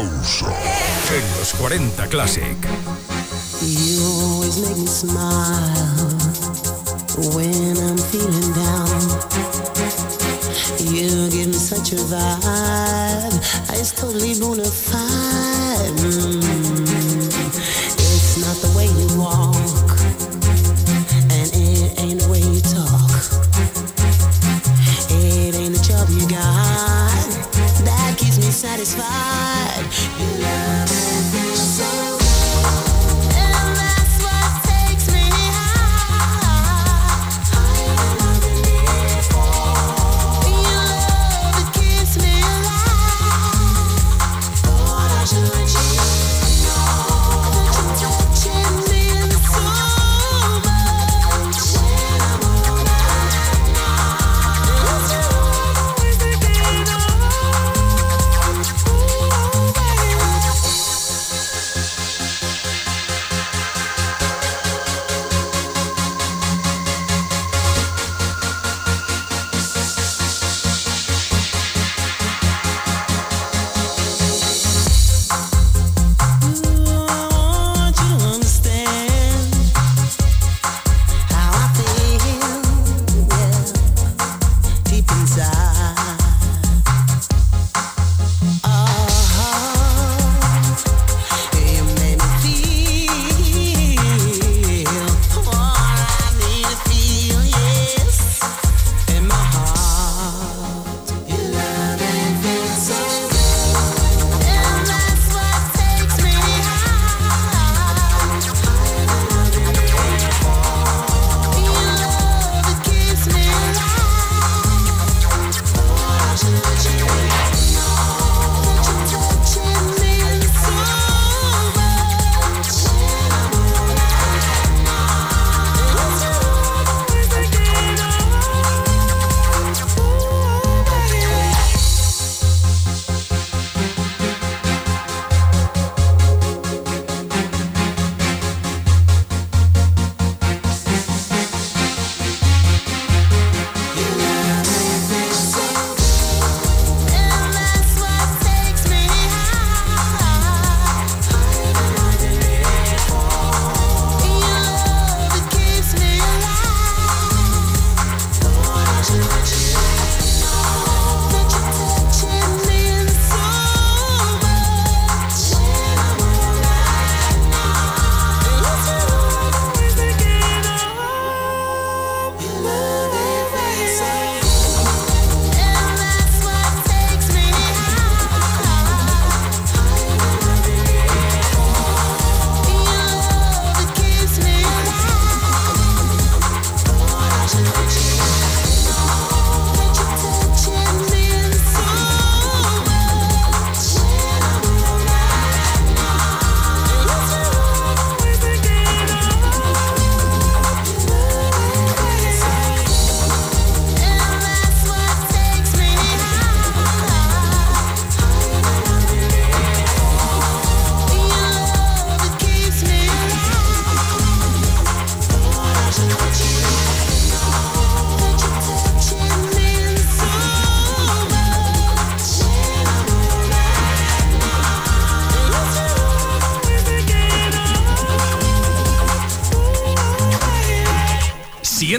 Pausa. En los 40 Classic. You always make me smile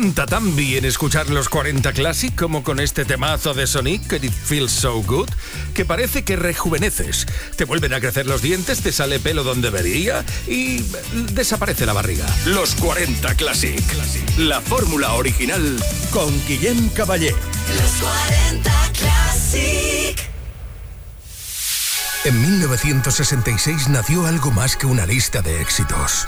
sienta tan bien escuchar los 40 Classic como con este temazo de Sonic, que It Feels So Good, que parece que rejuveneces. Te vuelven a crecer los dientes, te sale pelo donde debería y desaparece la barriga. Los 40 Classic. La fórmula original con Guillem Caballé. Los 40 Classic. En 1966 nació algo más que una lista de éxitos.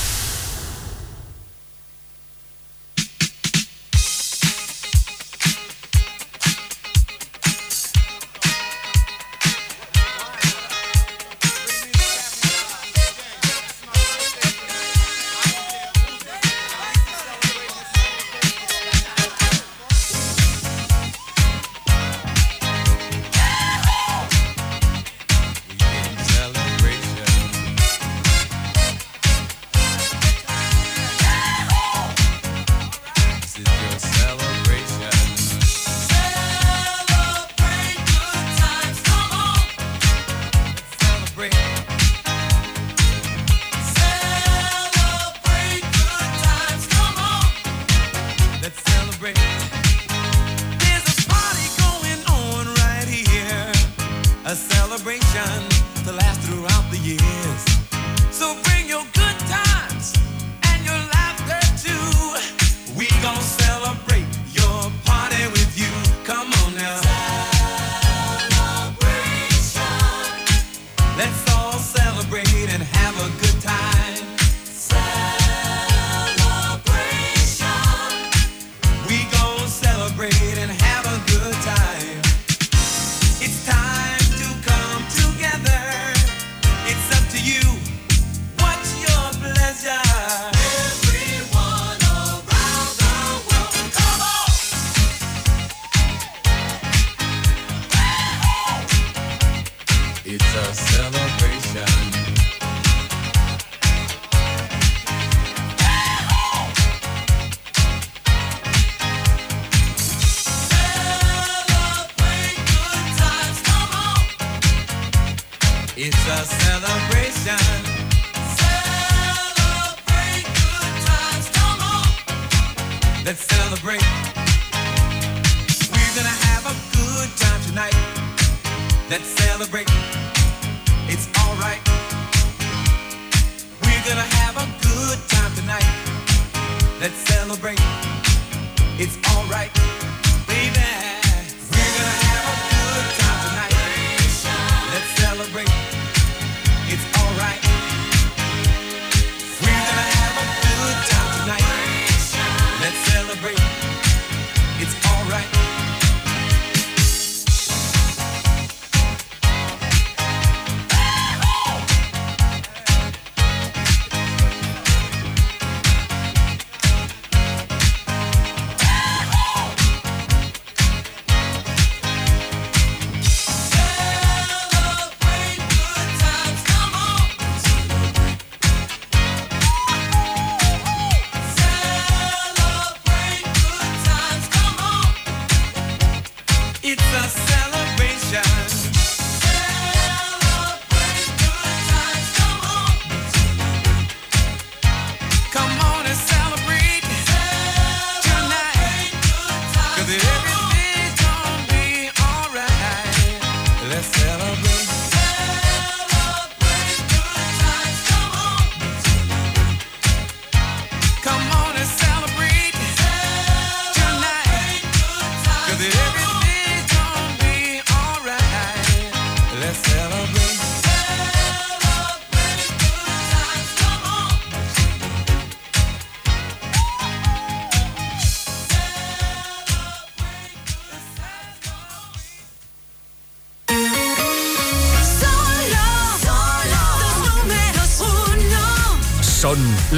celebration.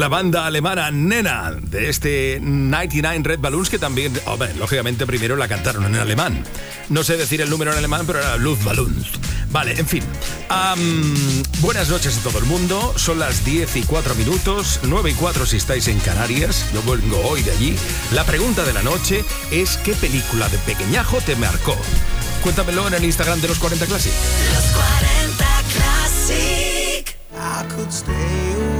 La banda alemana Nena de este 99 Red Balloons que también, hombre, lógicamente primero la cantaron en alemán. No sé decir el número en alemán, pero era Luftballons. Vale, en fin. Buenas noches a todo el mundo. Son las 10 y 4 minutos, 9 y 4 si estáis en Canarias. Yo vengo hoy de allí. La pregunta de la noche es ¿qué película de pequeñajo te marcó? Cuéntamelo en el Instagram de los 40 Classic. Los 40 Classic. I could stay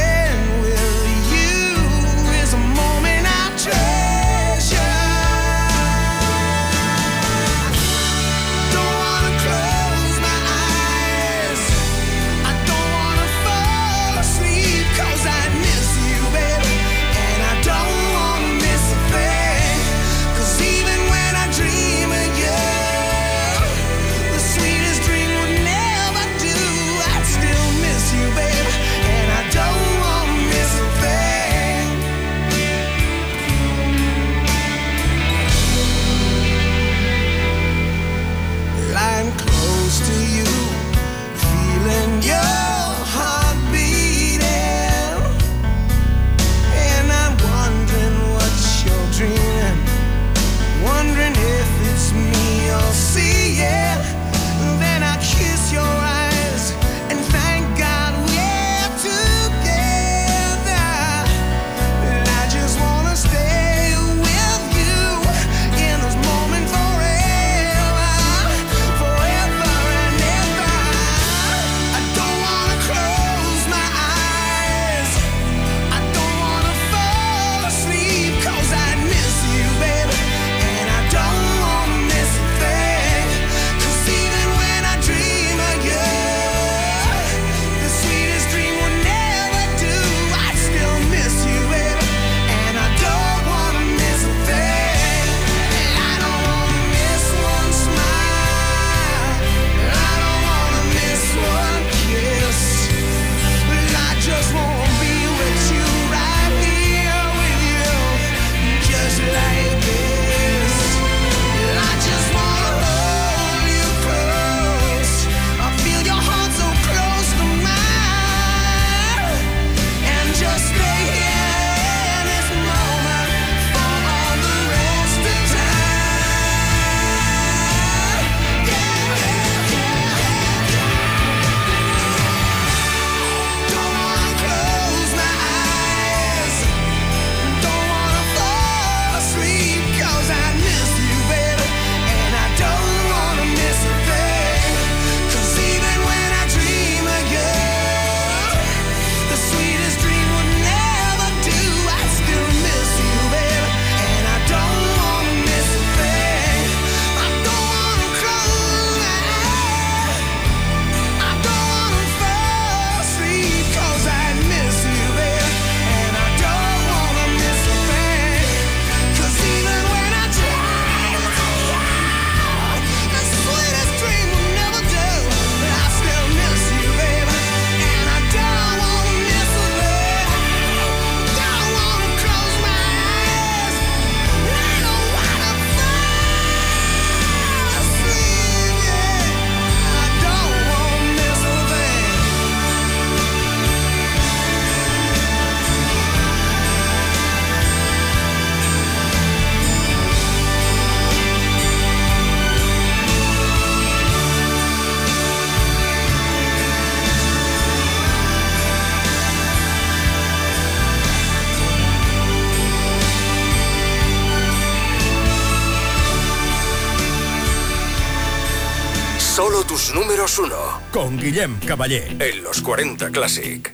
con Guillem Caballé en los 40 Classic.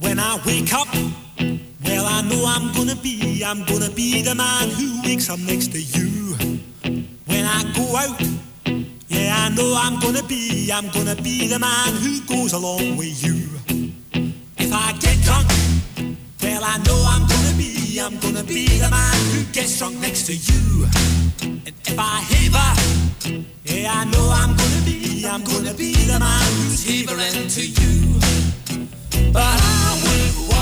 When I wake up, well, I know I'm gonna be, I'm gonna be the man who wakes up next to you. When I go out, yeah, I know I'm gonna be, I'm gonna be the man who goes along with you. If I get drunk, well, I know I'm gonna be, I'm gonna be the man who gets drunk next to you. If I heaver, yeah, I know I'm gonna be, I'm gonna be the man who's heavering to you. But I would.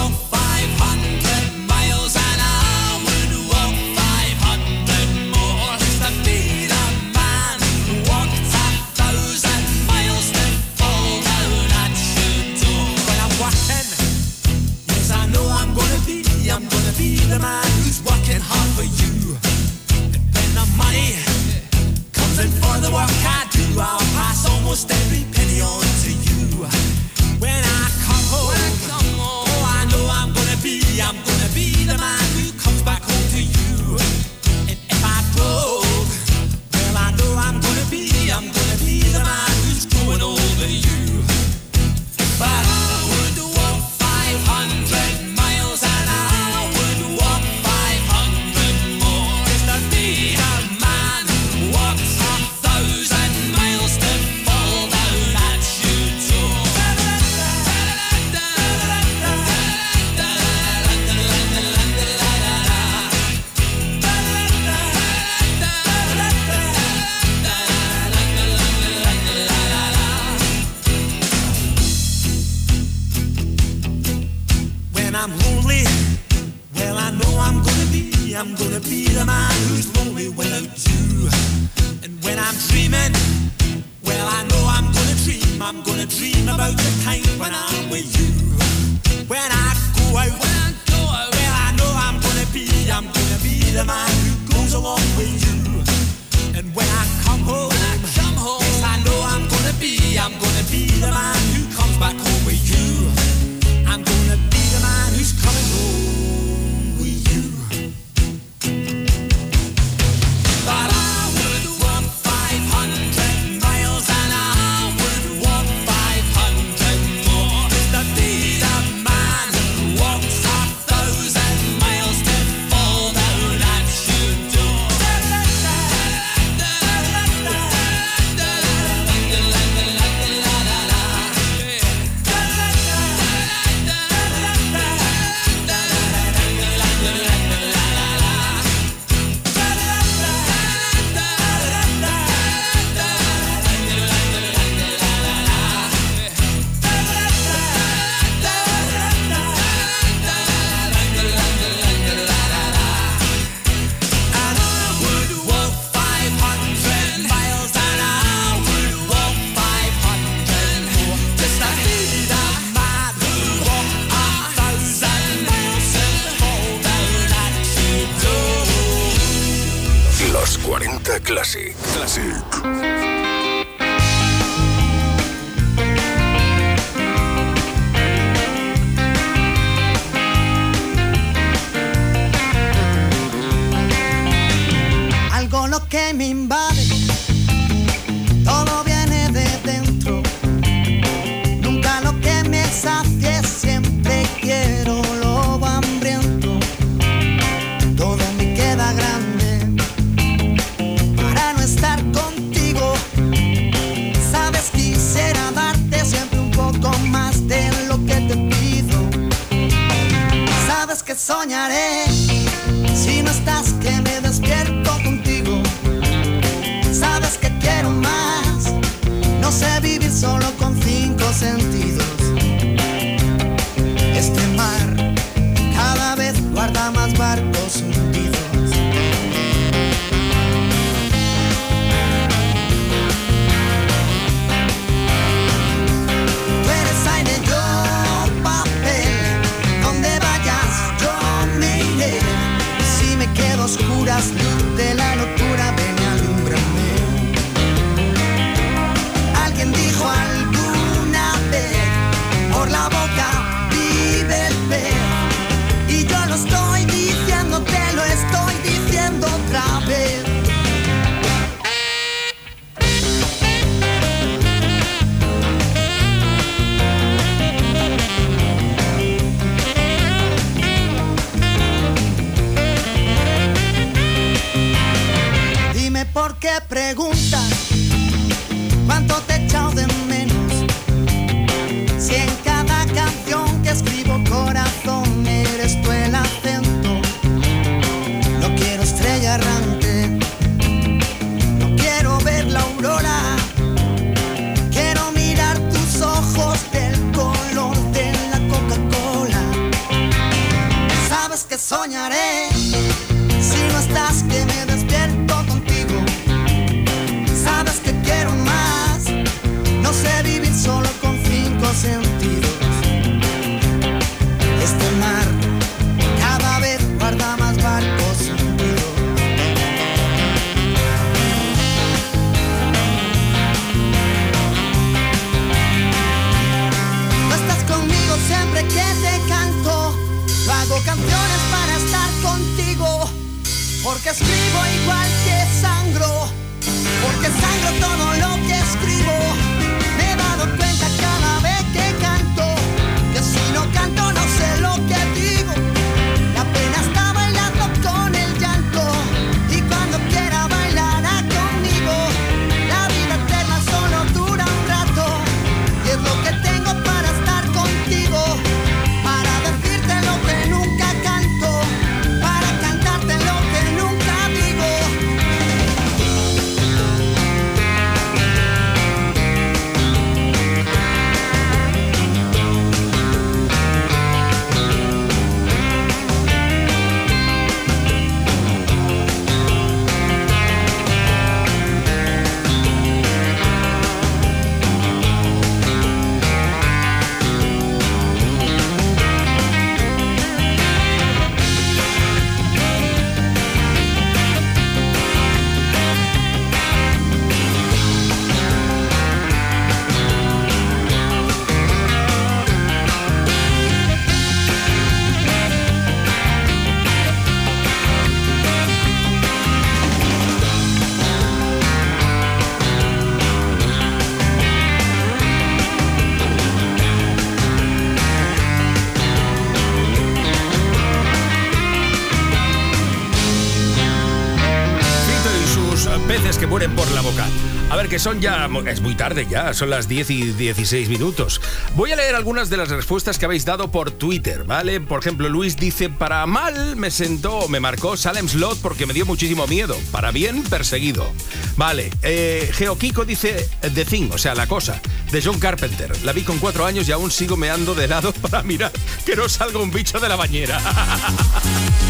Peces que mueren por la boca. A ver, que son ya. Es muy tarde ya, son las 10 y 16 minutos. Voy a leer algunas de las respuestas que habéis dado por Twitter, ¿vale? Por ejemplo, Luis dice: Para mal me sentó, me marcó Salem Slot porque me dio muchísimo miedo. Para bien, perseguido. Vale, eh, Geokiko dice The Thing, o sea, la cosa, de John Carpenter. La vi con cuatro años y aún sigo meando de lado para mirar que no salga un bicho de la bañera.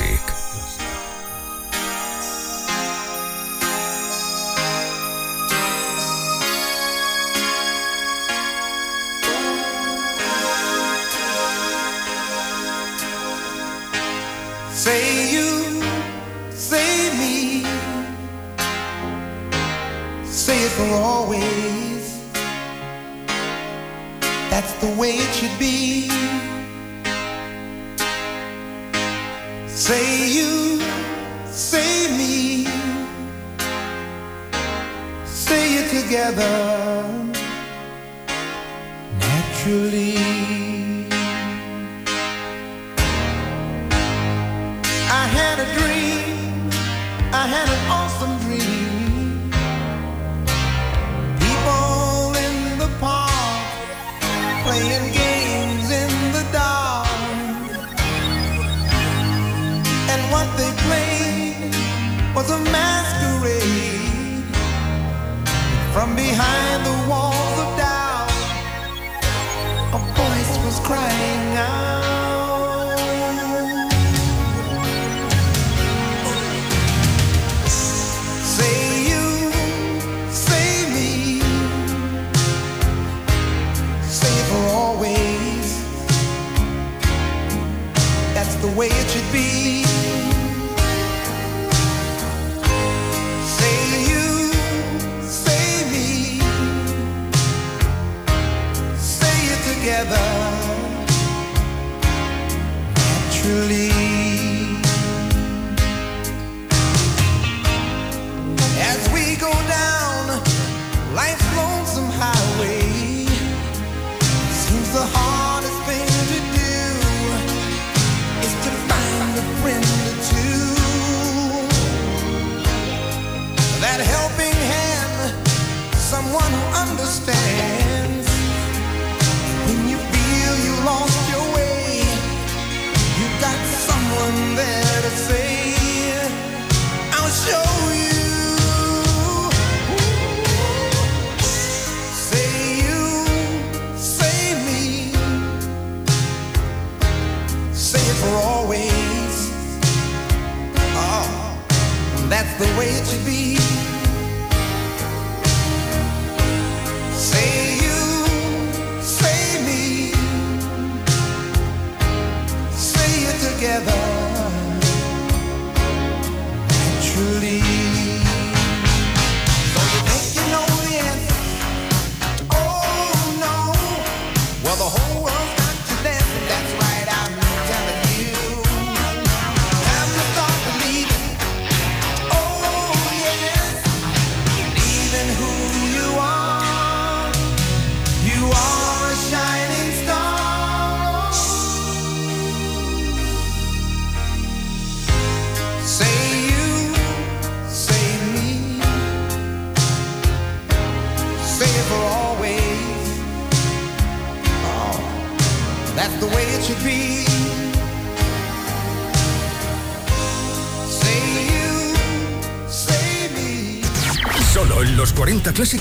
Music.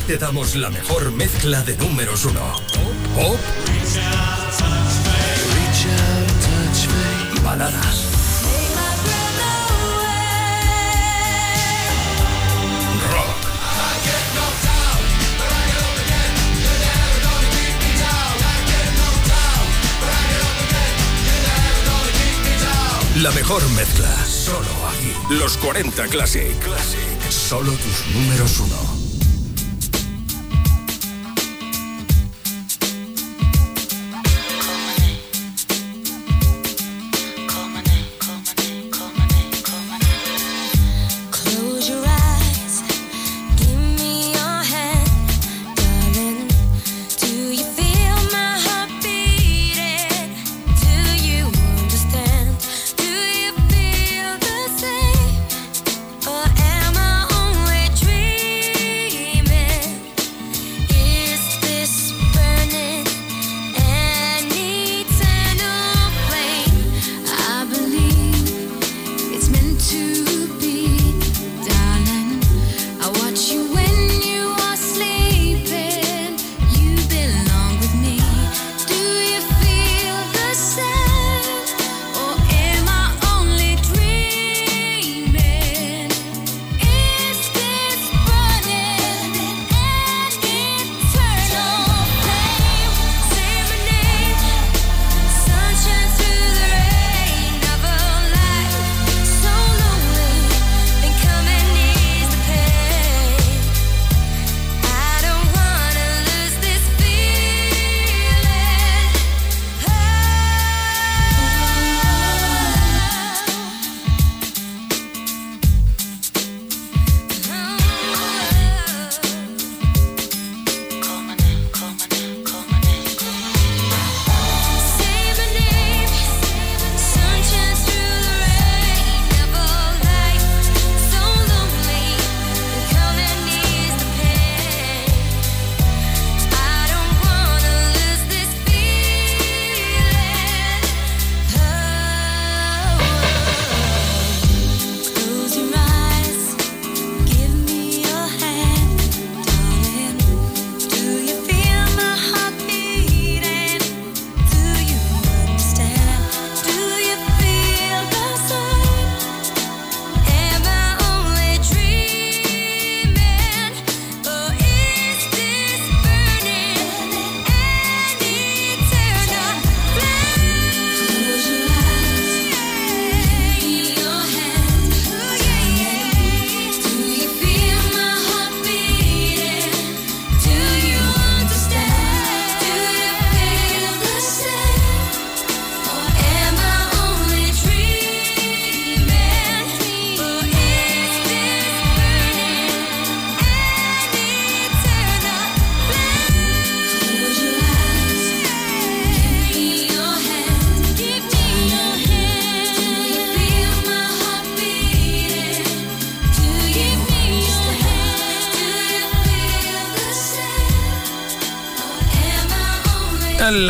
Te damos la mejor mezcla de números uno. Pop. Baladas. La mejor mezcla. Solo aquí. Los 40 Classic. Classic. Solo tus números uno.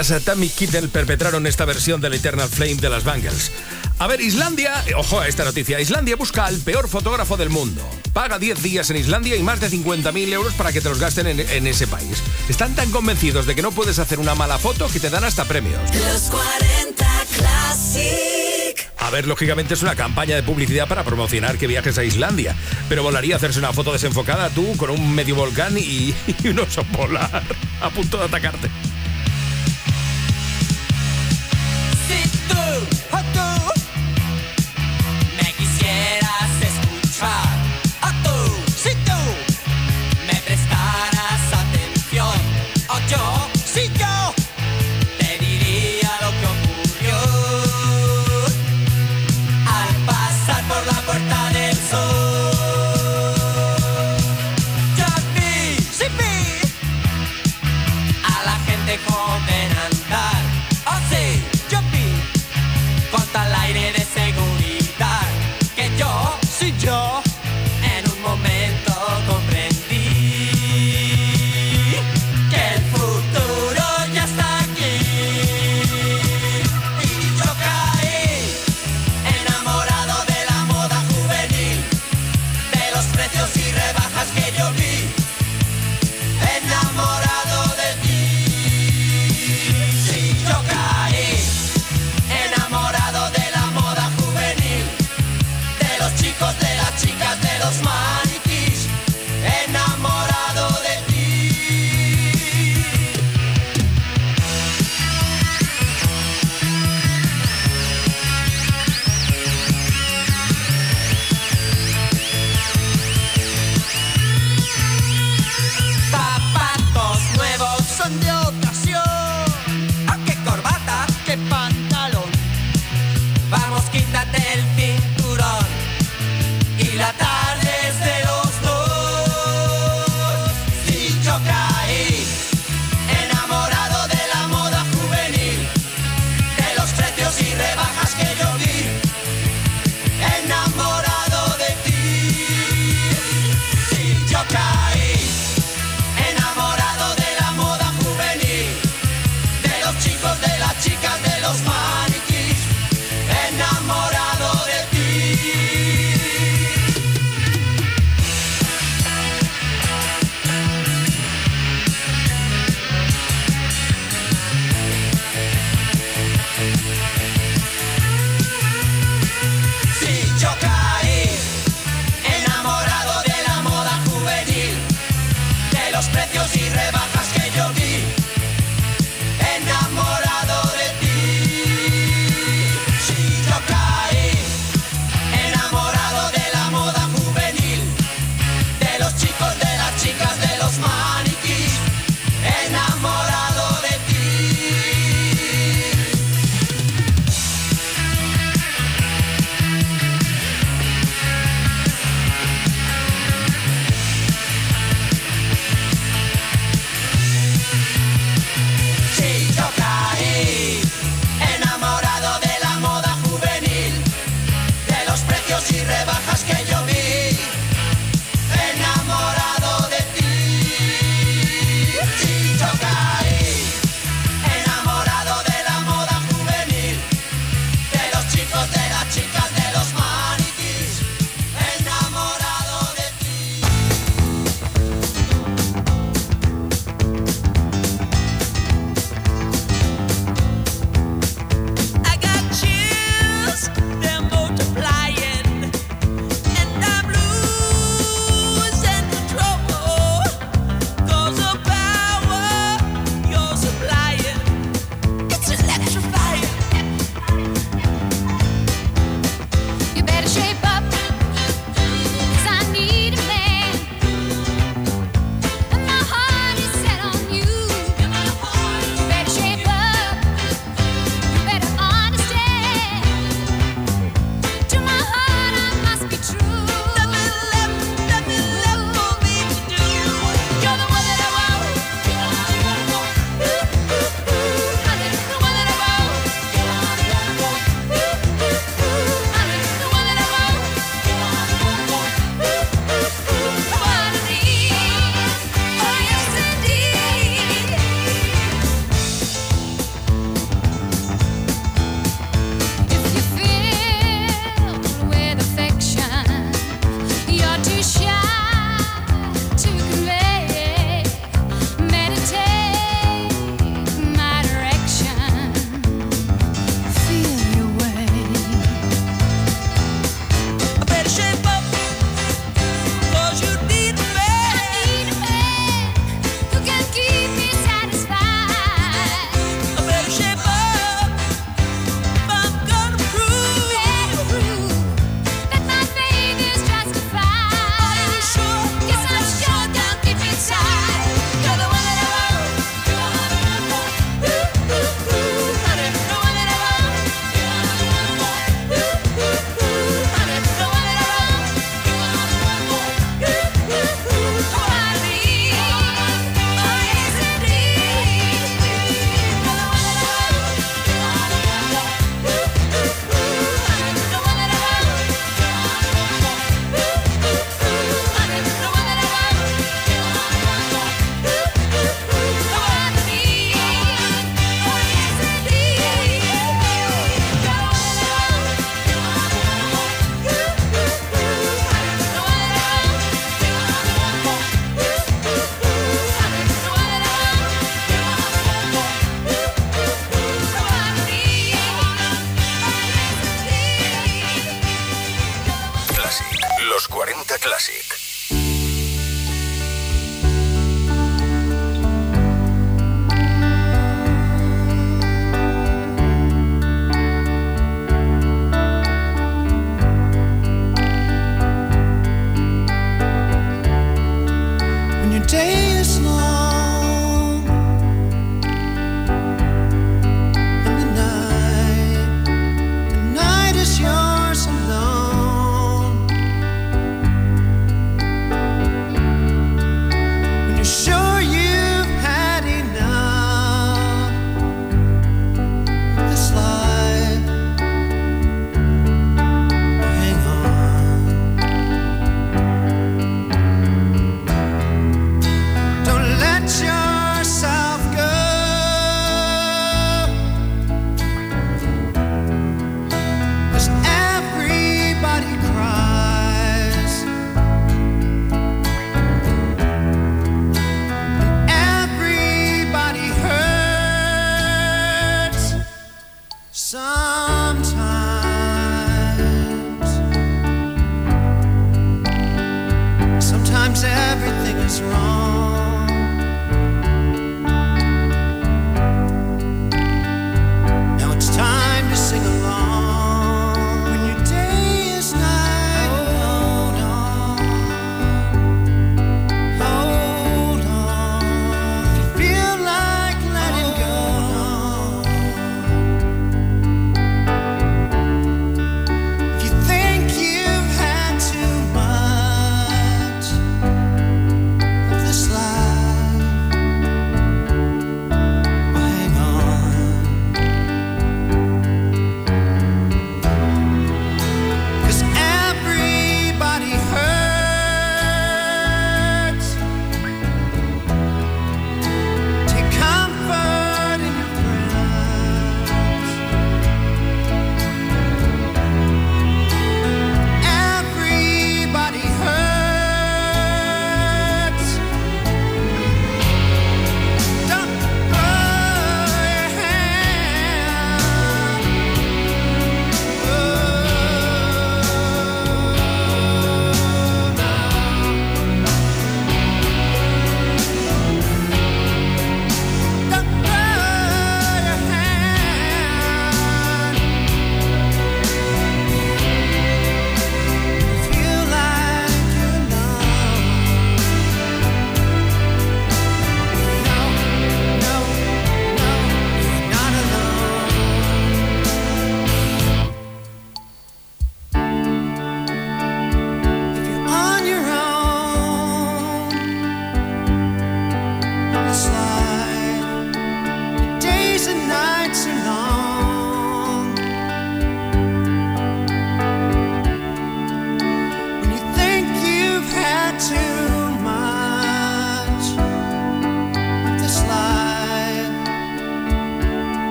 Las Atomic Kitten perpetraron esta versión del Eternal Flame de las Bangles. A ver, Islandia, ojo a esta noticia, Islandia busca al peor fotógrafo del mundo. Paga 10 días en Islandia y más de 50.000 euros para que te los gasten en, en ese país. Están tan convencidos de que no puedes hacer una mala foto que te dan hasta premios. Los 40 Classic. A ver, lógicamente es una campaña de publicidad para promocionar que viajes a Islandia. Pero volaría hacerse una foto desenfocada tú con un medio volcán y, y un oso polar a punto de atacarte.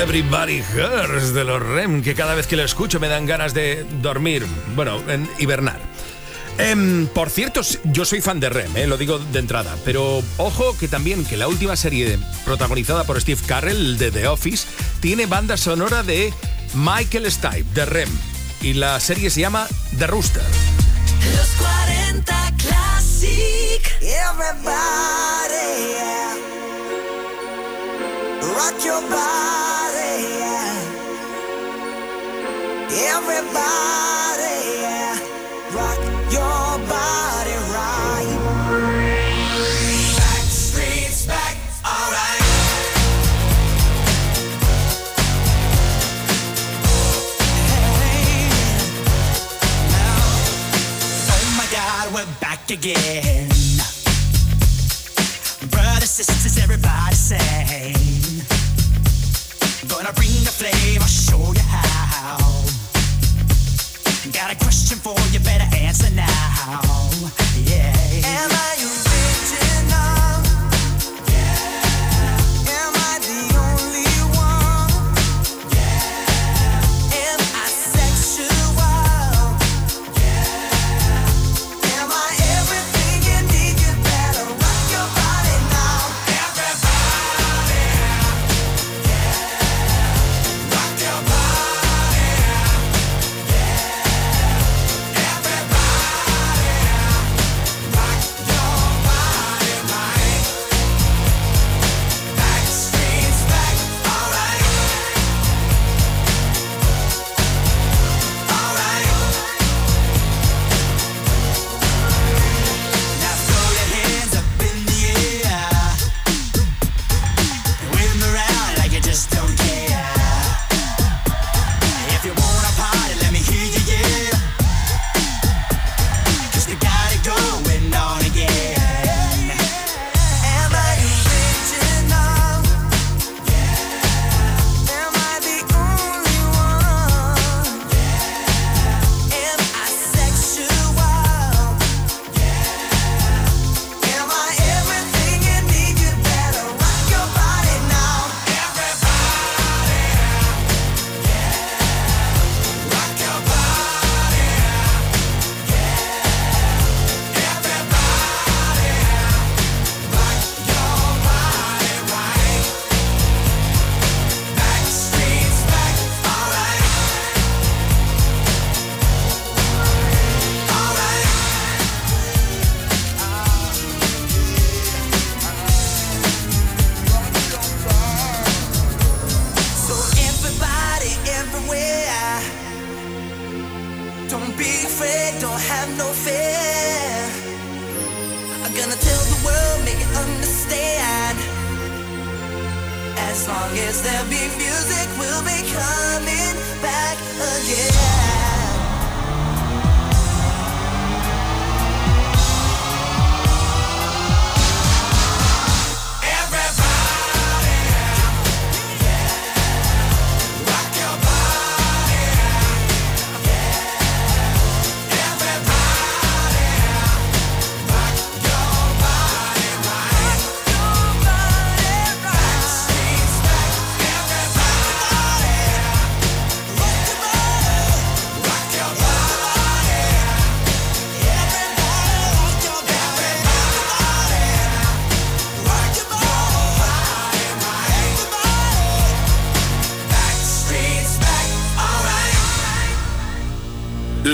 Everybody Hurts de los REM, que cada vez que lo escucho me dan ganas de dormir, bueno, en hibernar. Em, por cierto, yo soy fan de Rem, eh, lo digo de entrada, pero ojo que también que la última serie protagonizada por Steve Carell de The Office tiene banda sonora de Michael Stipe de Rem y la serie se llama The Rooster. searching for, you better answer now. Yeah. Am I you?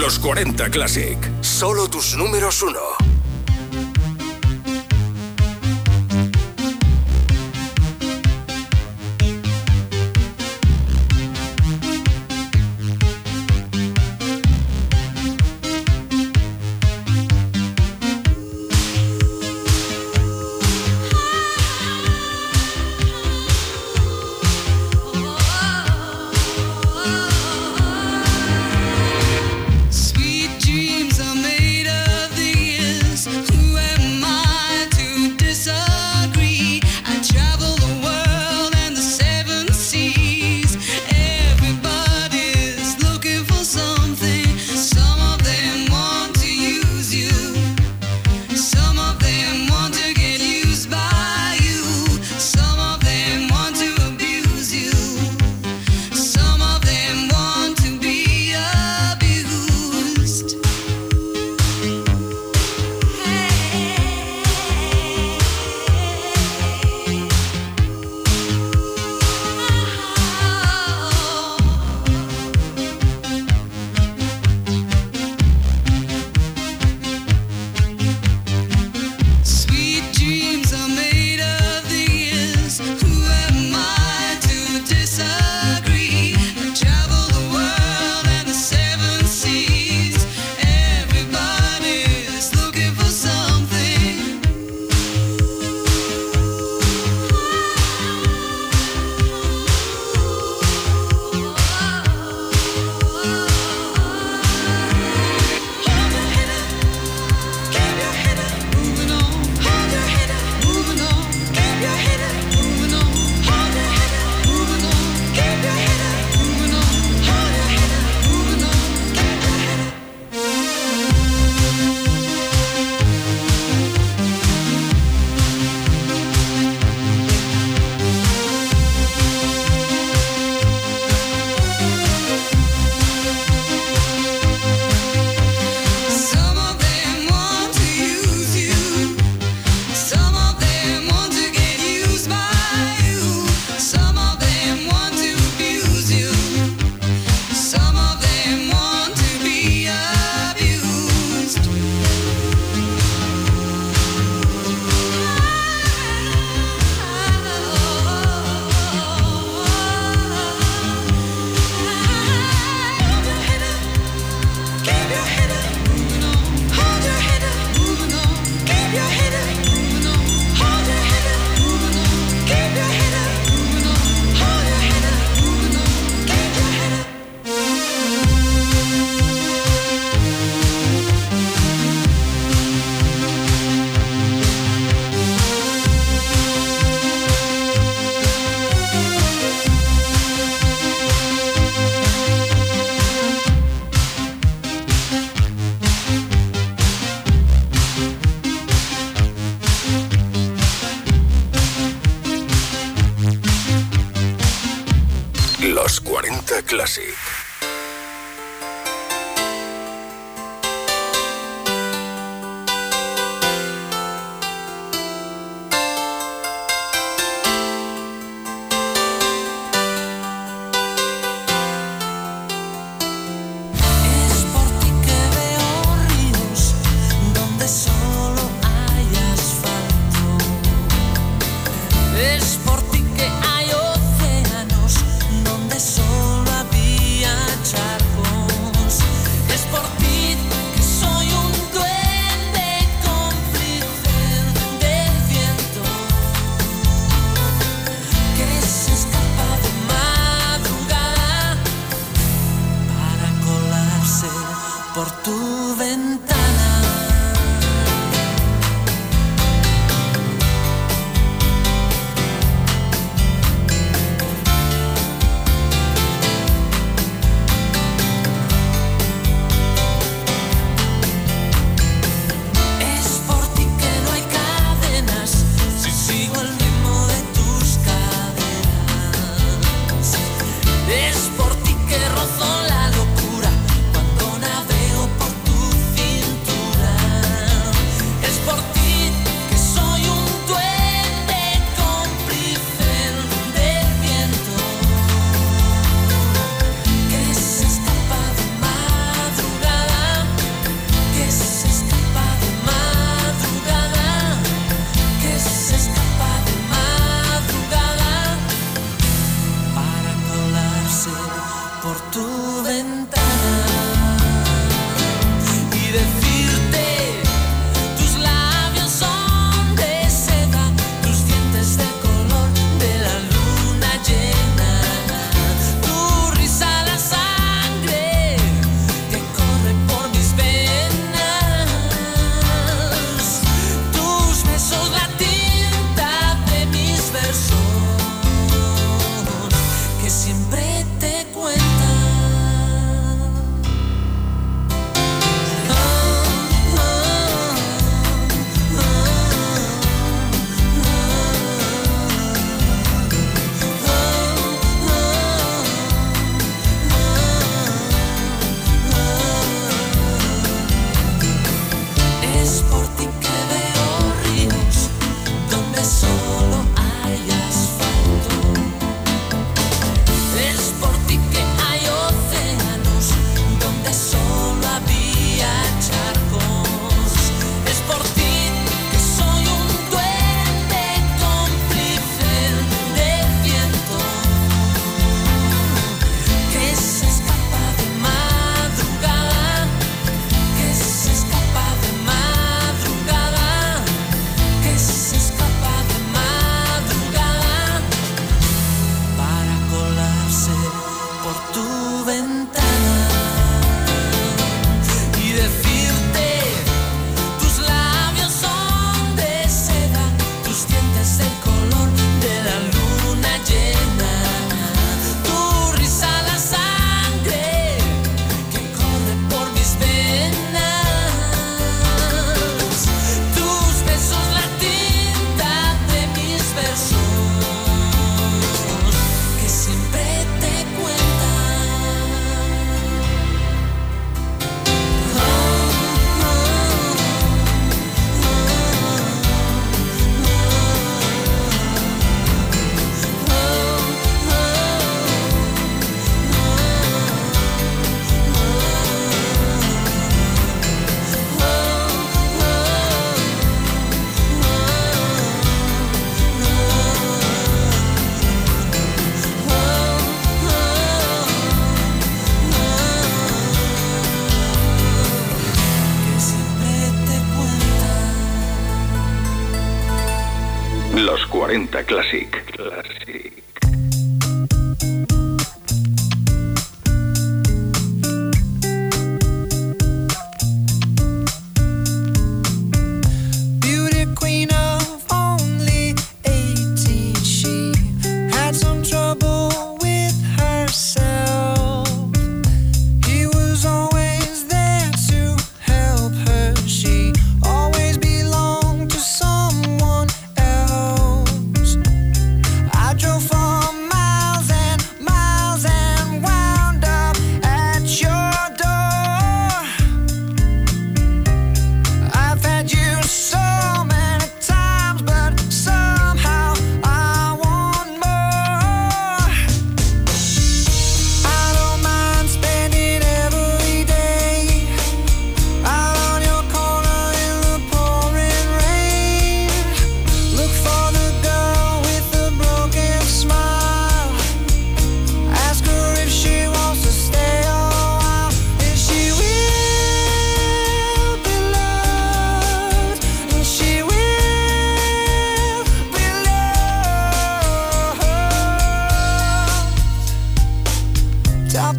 los 40 Classic. Solo tus números uno. Classic.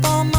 up on my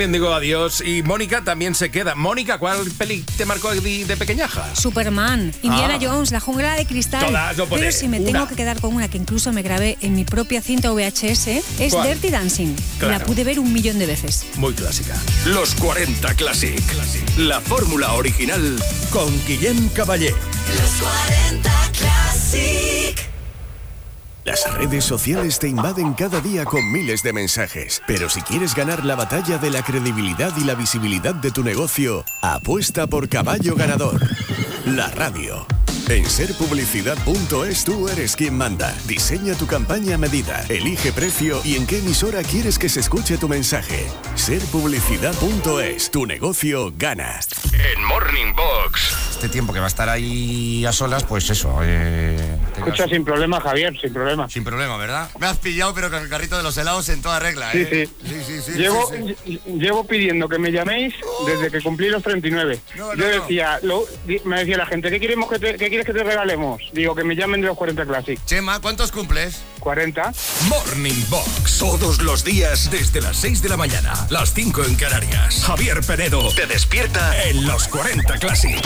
también digo adiós y Mónica también se queda. Mónica, ¿cuál peli te marcó de, de pequeñaja? Superman, Indiana Ah. Jones, La jungla de cristal. Todas, no. Pero si me Una. tengo que quedar con una que incluso me grabé en mi propia cinta VHS, es ¿Cuál? Dirty Dancing. Claro. La pude ver un millón de veces. Muy clásica. Los 40 Classic. La fórmula original con Guillem Caballé. Los 40 redes sociales te invaden cada día con miles de mensajes, pero si quieres ganar la batalla de la credibilidad y la visibilidad de tu negocio, apuesta por caballo ganador. La radio. En serpublicidad.es tú eres quien manda. Diseña tu campaña a medida, elige precio y en qué emisora quieres que se escuche tu mensaje. Serpublicidad.es, tu negocio gana. En Morning Box. Este tiempo que va a estar ahí a solas, pues eso. Eh, Escucha sin problema, Javier, sin problema. Sin problema, ¿verdad? Me has pillado, pero con el carrito de los helados en toda regla, Sí, ¿eh? sí. Sí, sí, sí. llevo, sí, sí. lle- llevo pidiendo que me llaméis desde que cumplí los 39. No, no, Yo no. decía, lo- me decía la gente, ¿qué, queremos que te, qué quieres que te regalemos? Digo, que me llamen de los 40 Classic. Chema, ¿cuántos cumples? 40. Morning Box. Todos los días desde las 6 de la mañana, las 5 en Canarias. Javier Penedo te despierta en los 40 Classic.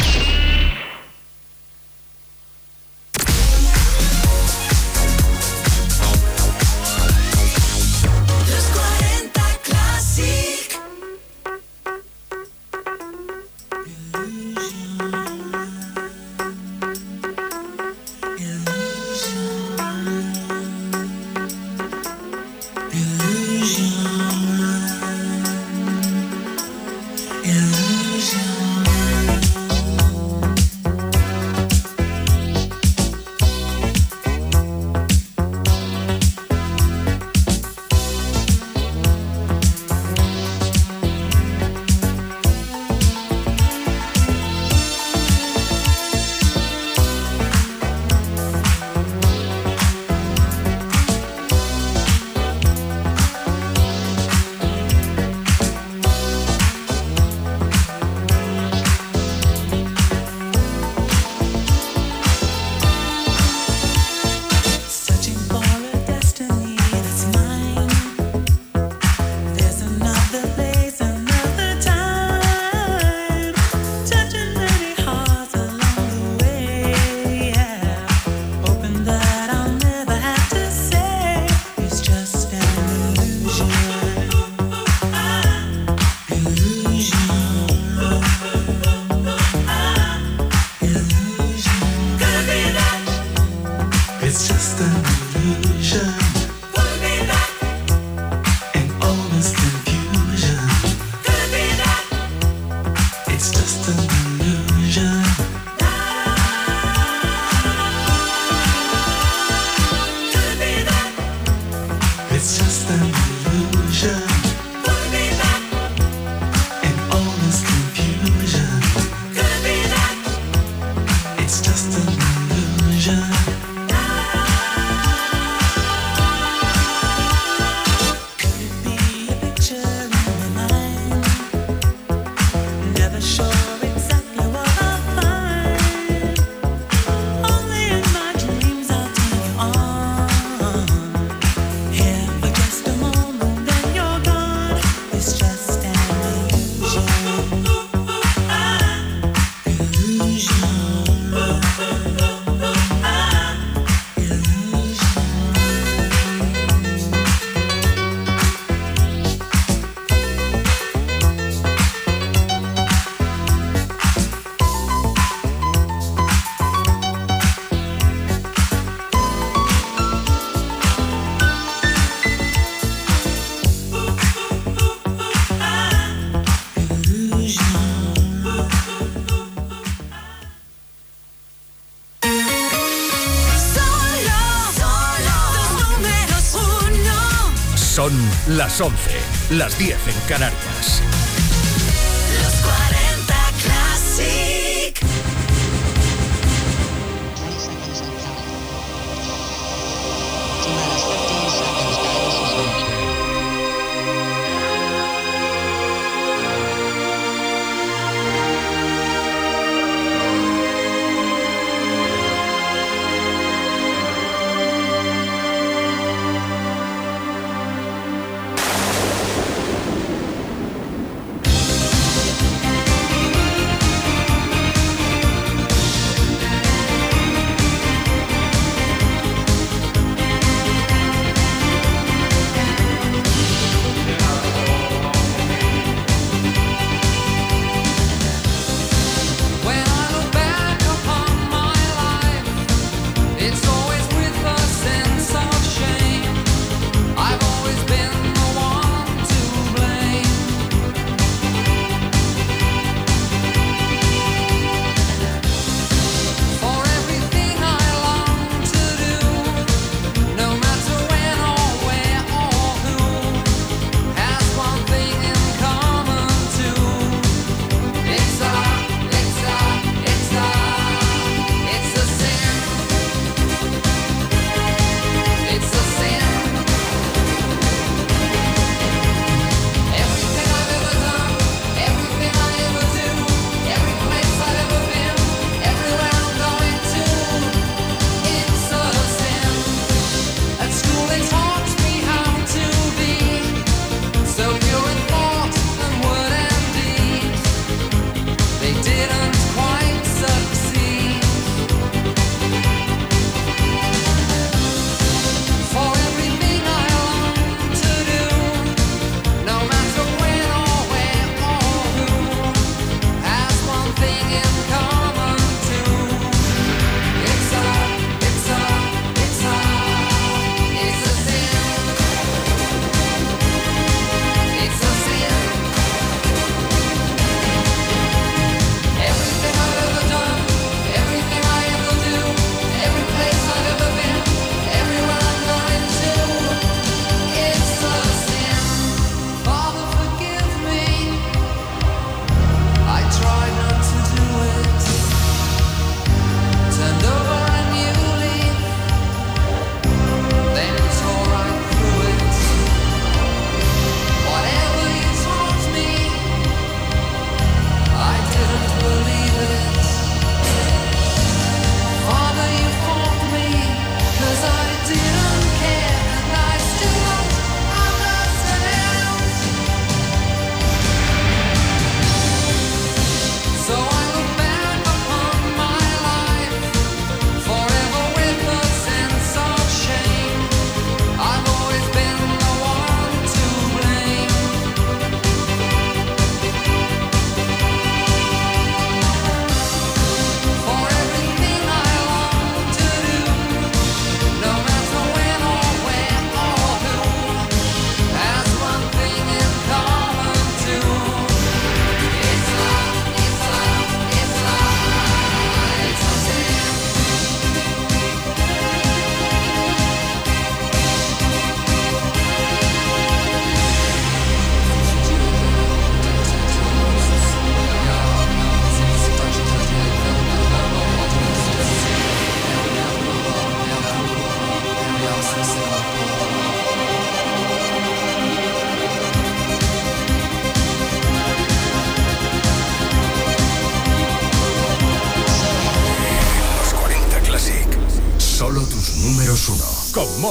Las 10 en Canarias.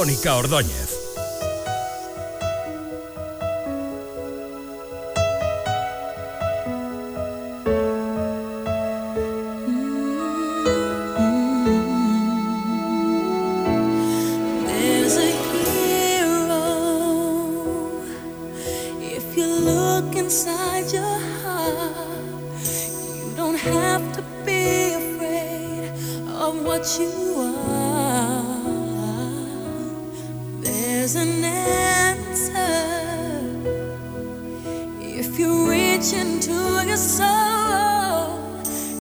Mónica Ordóñez.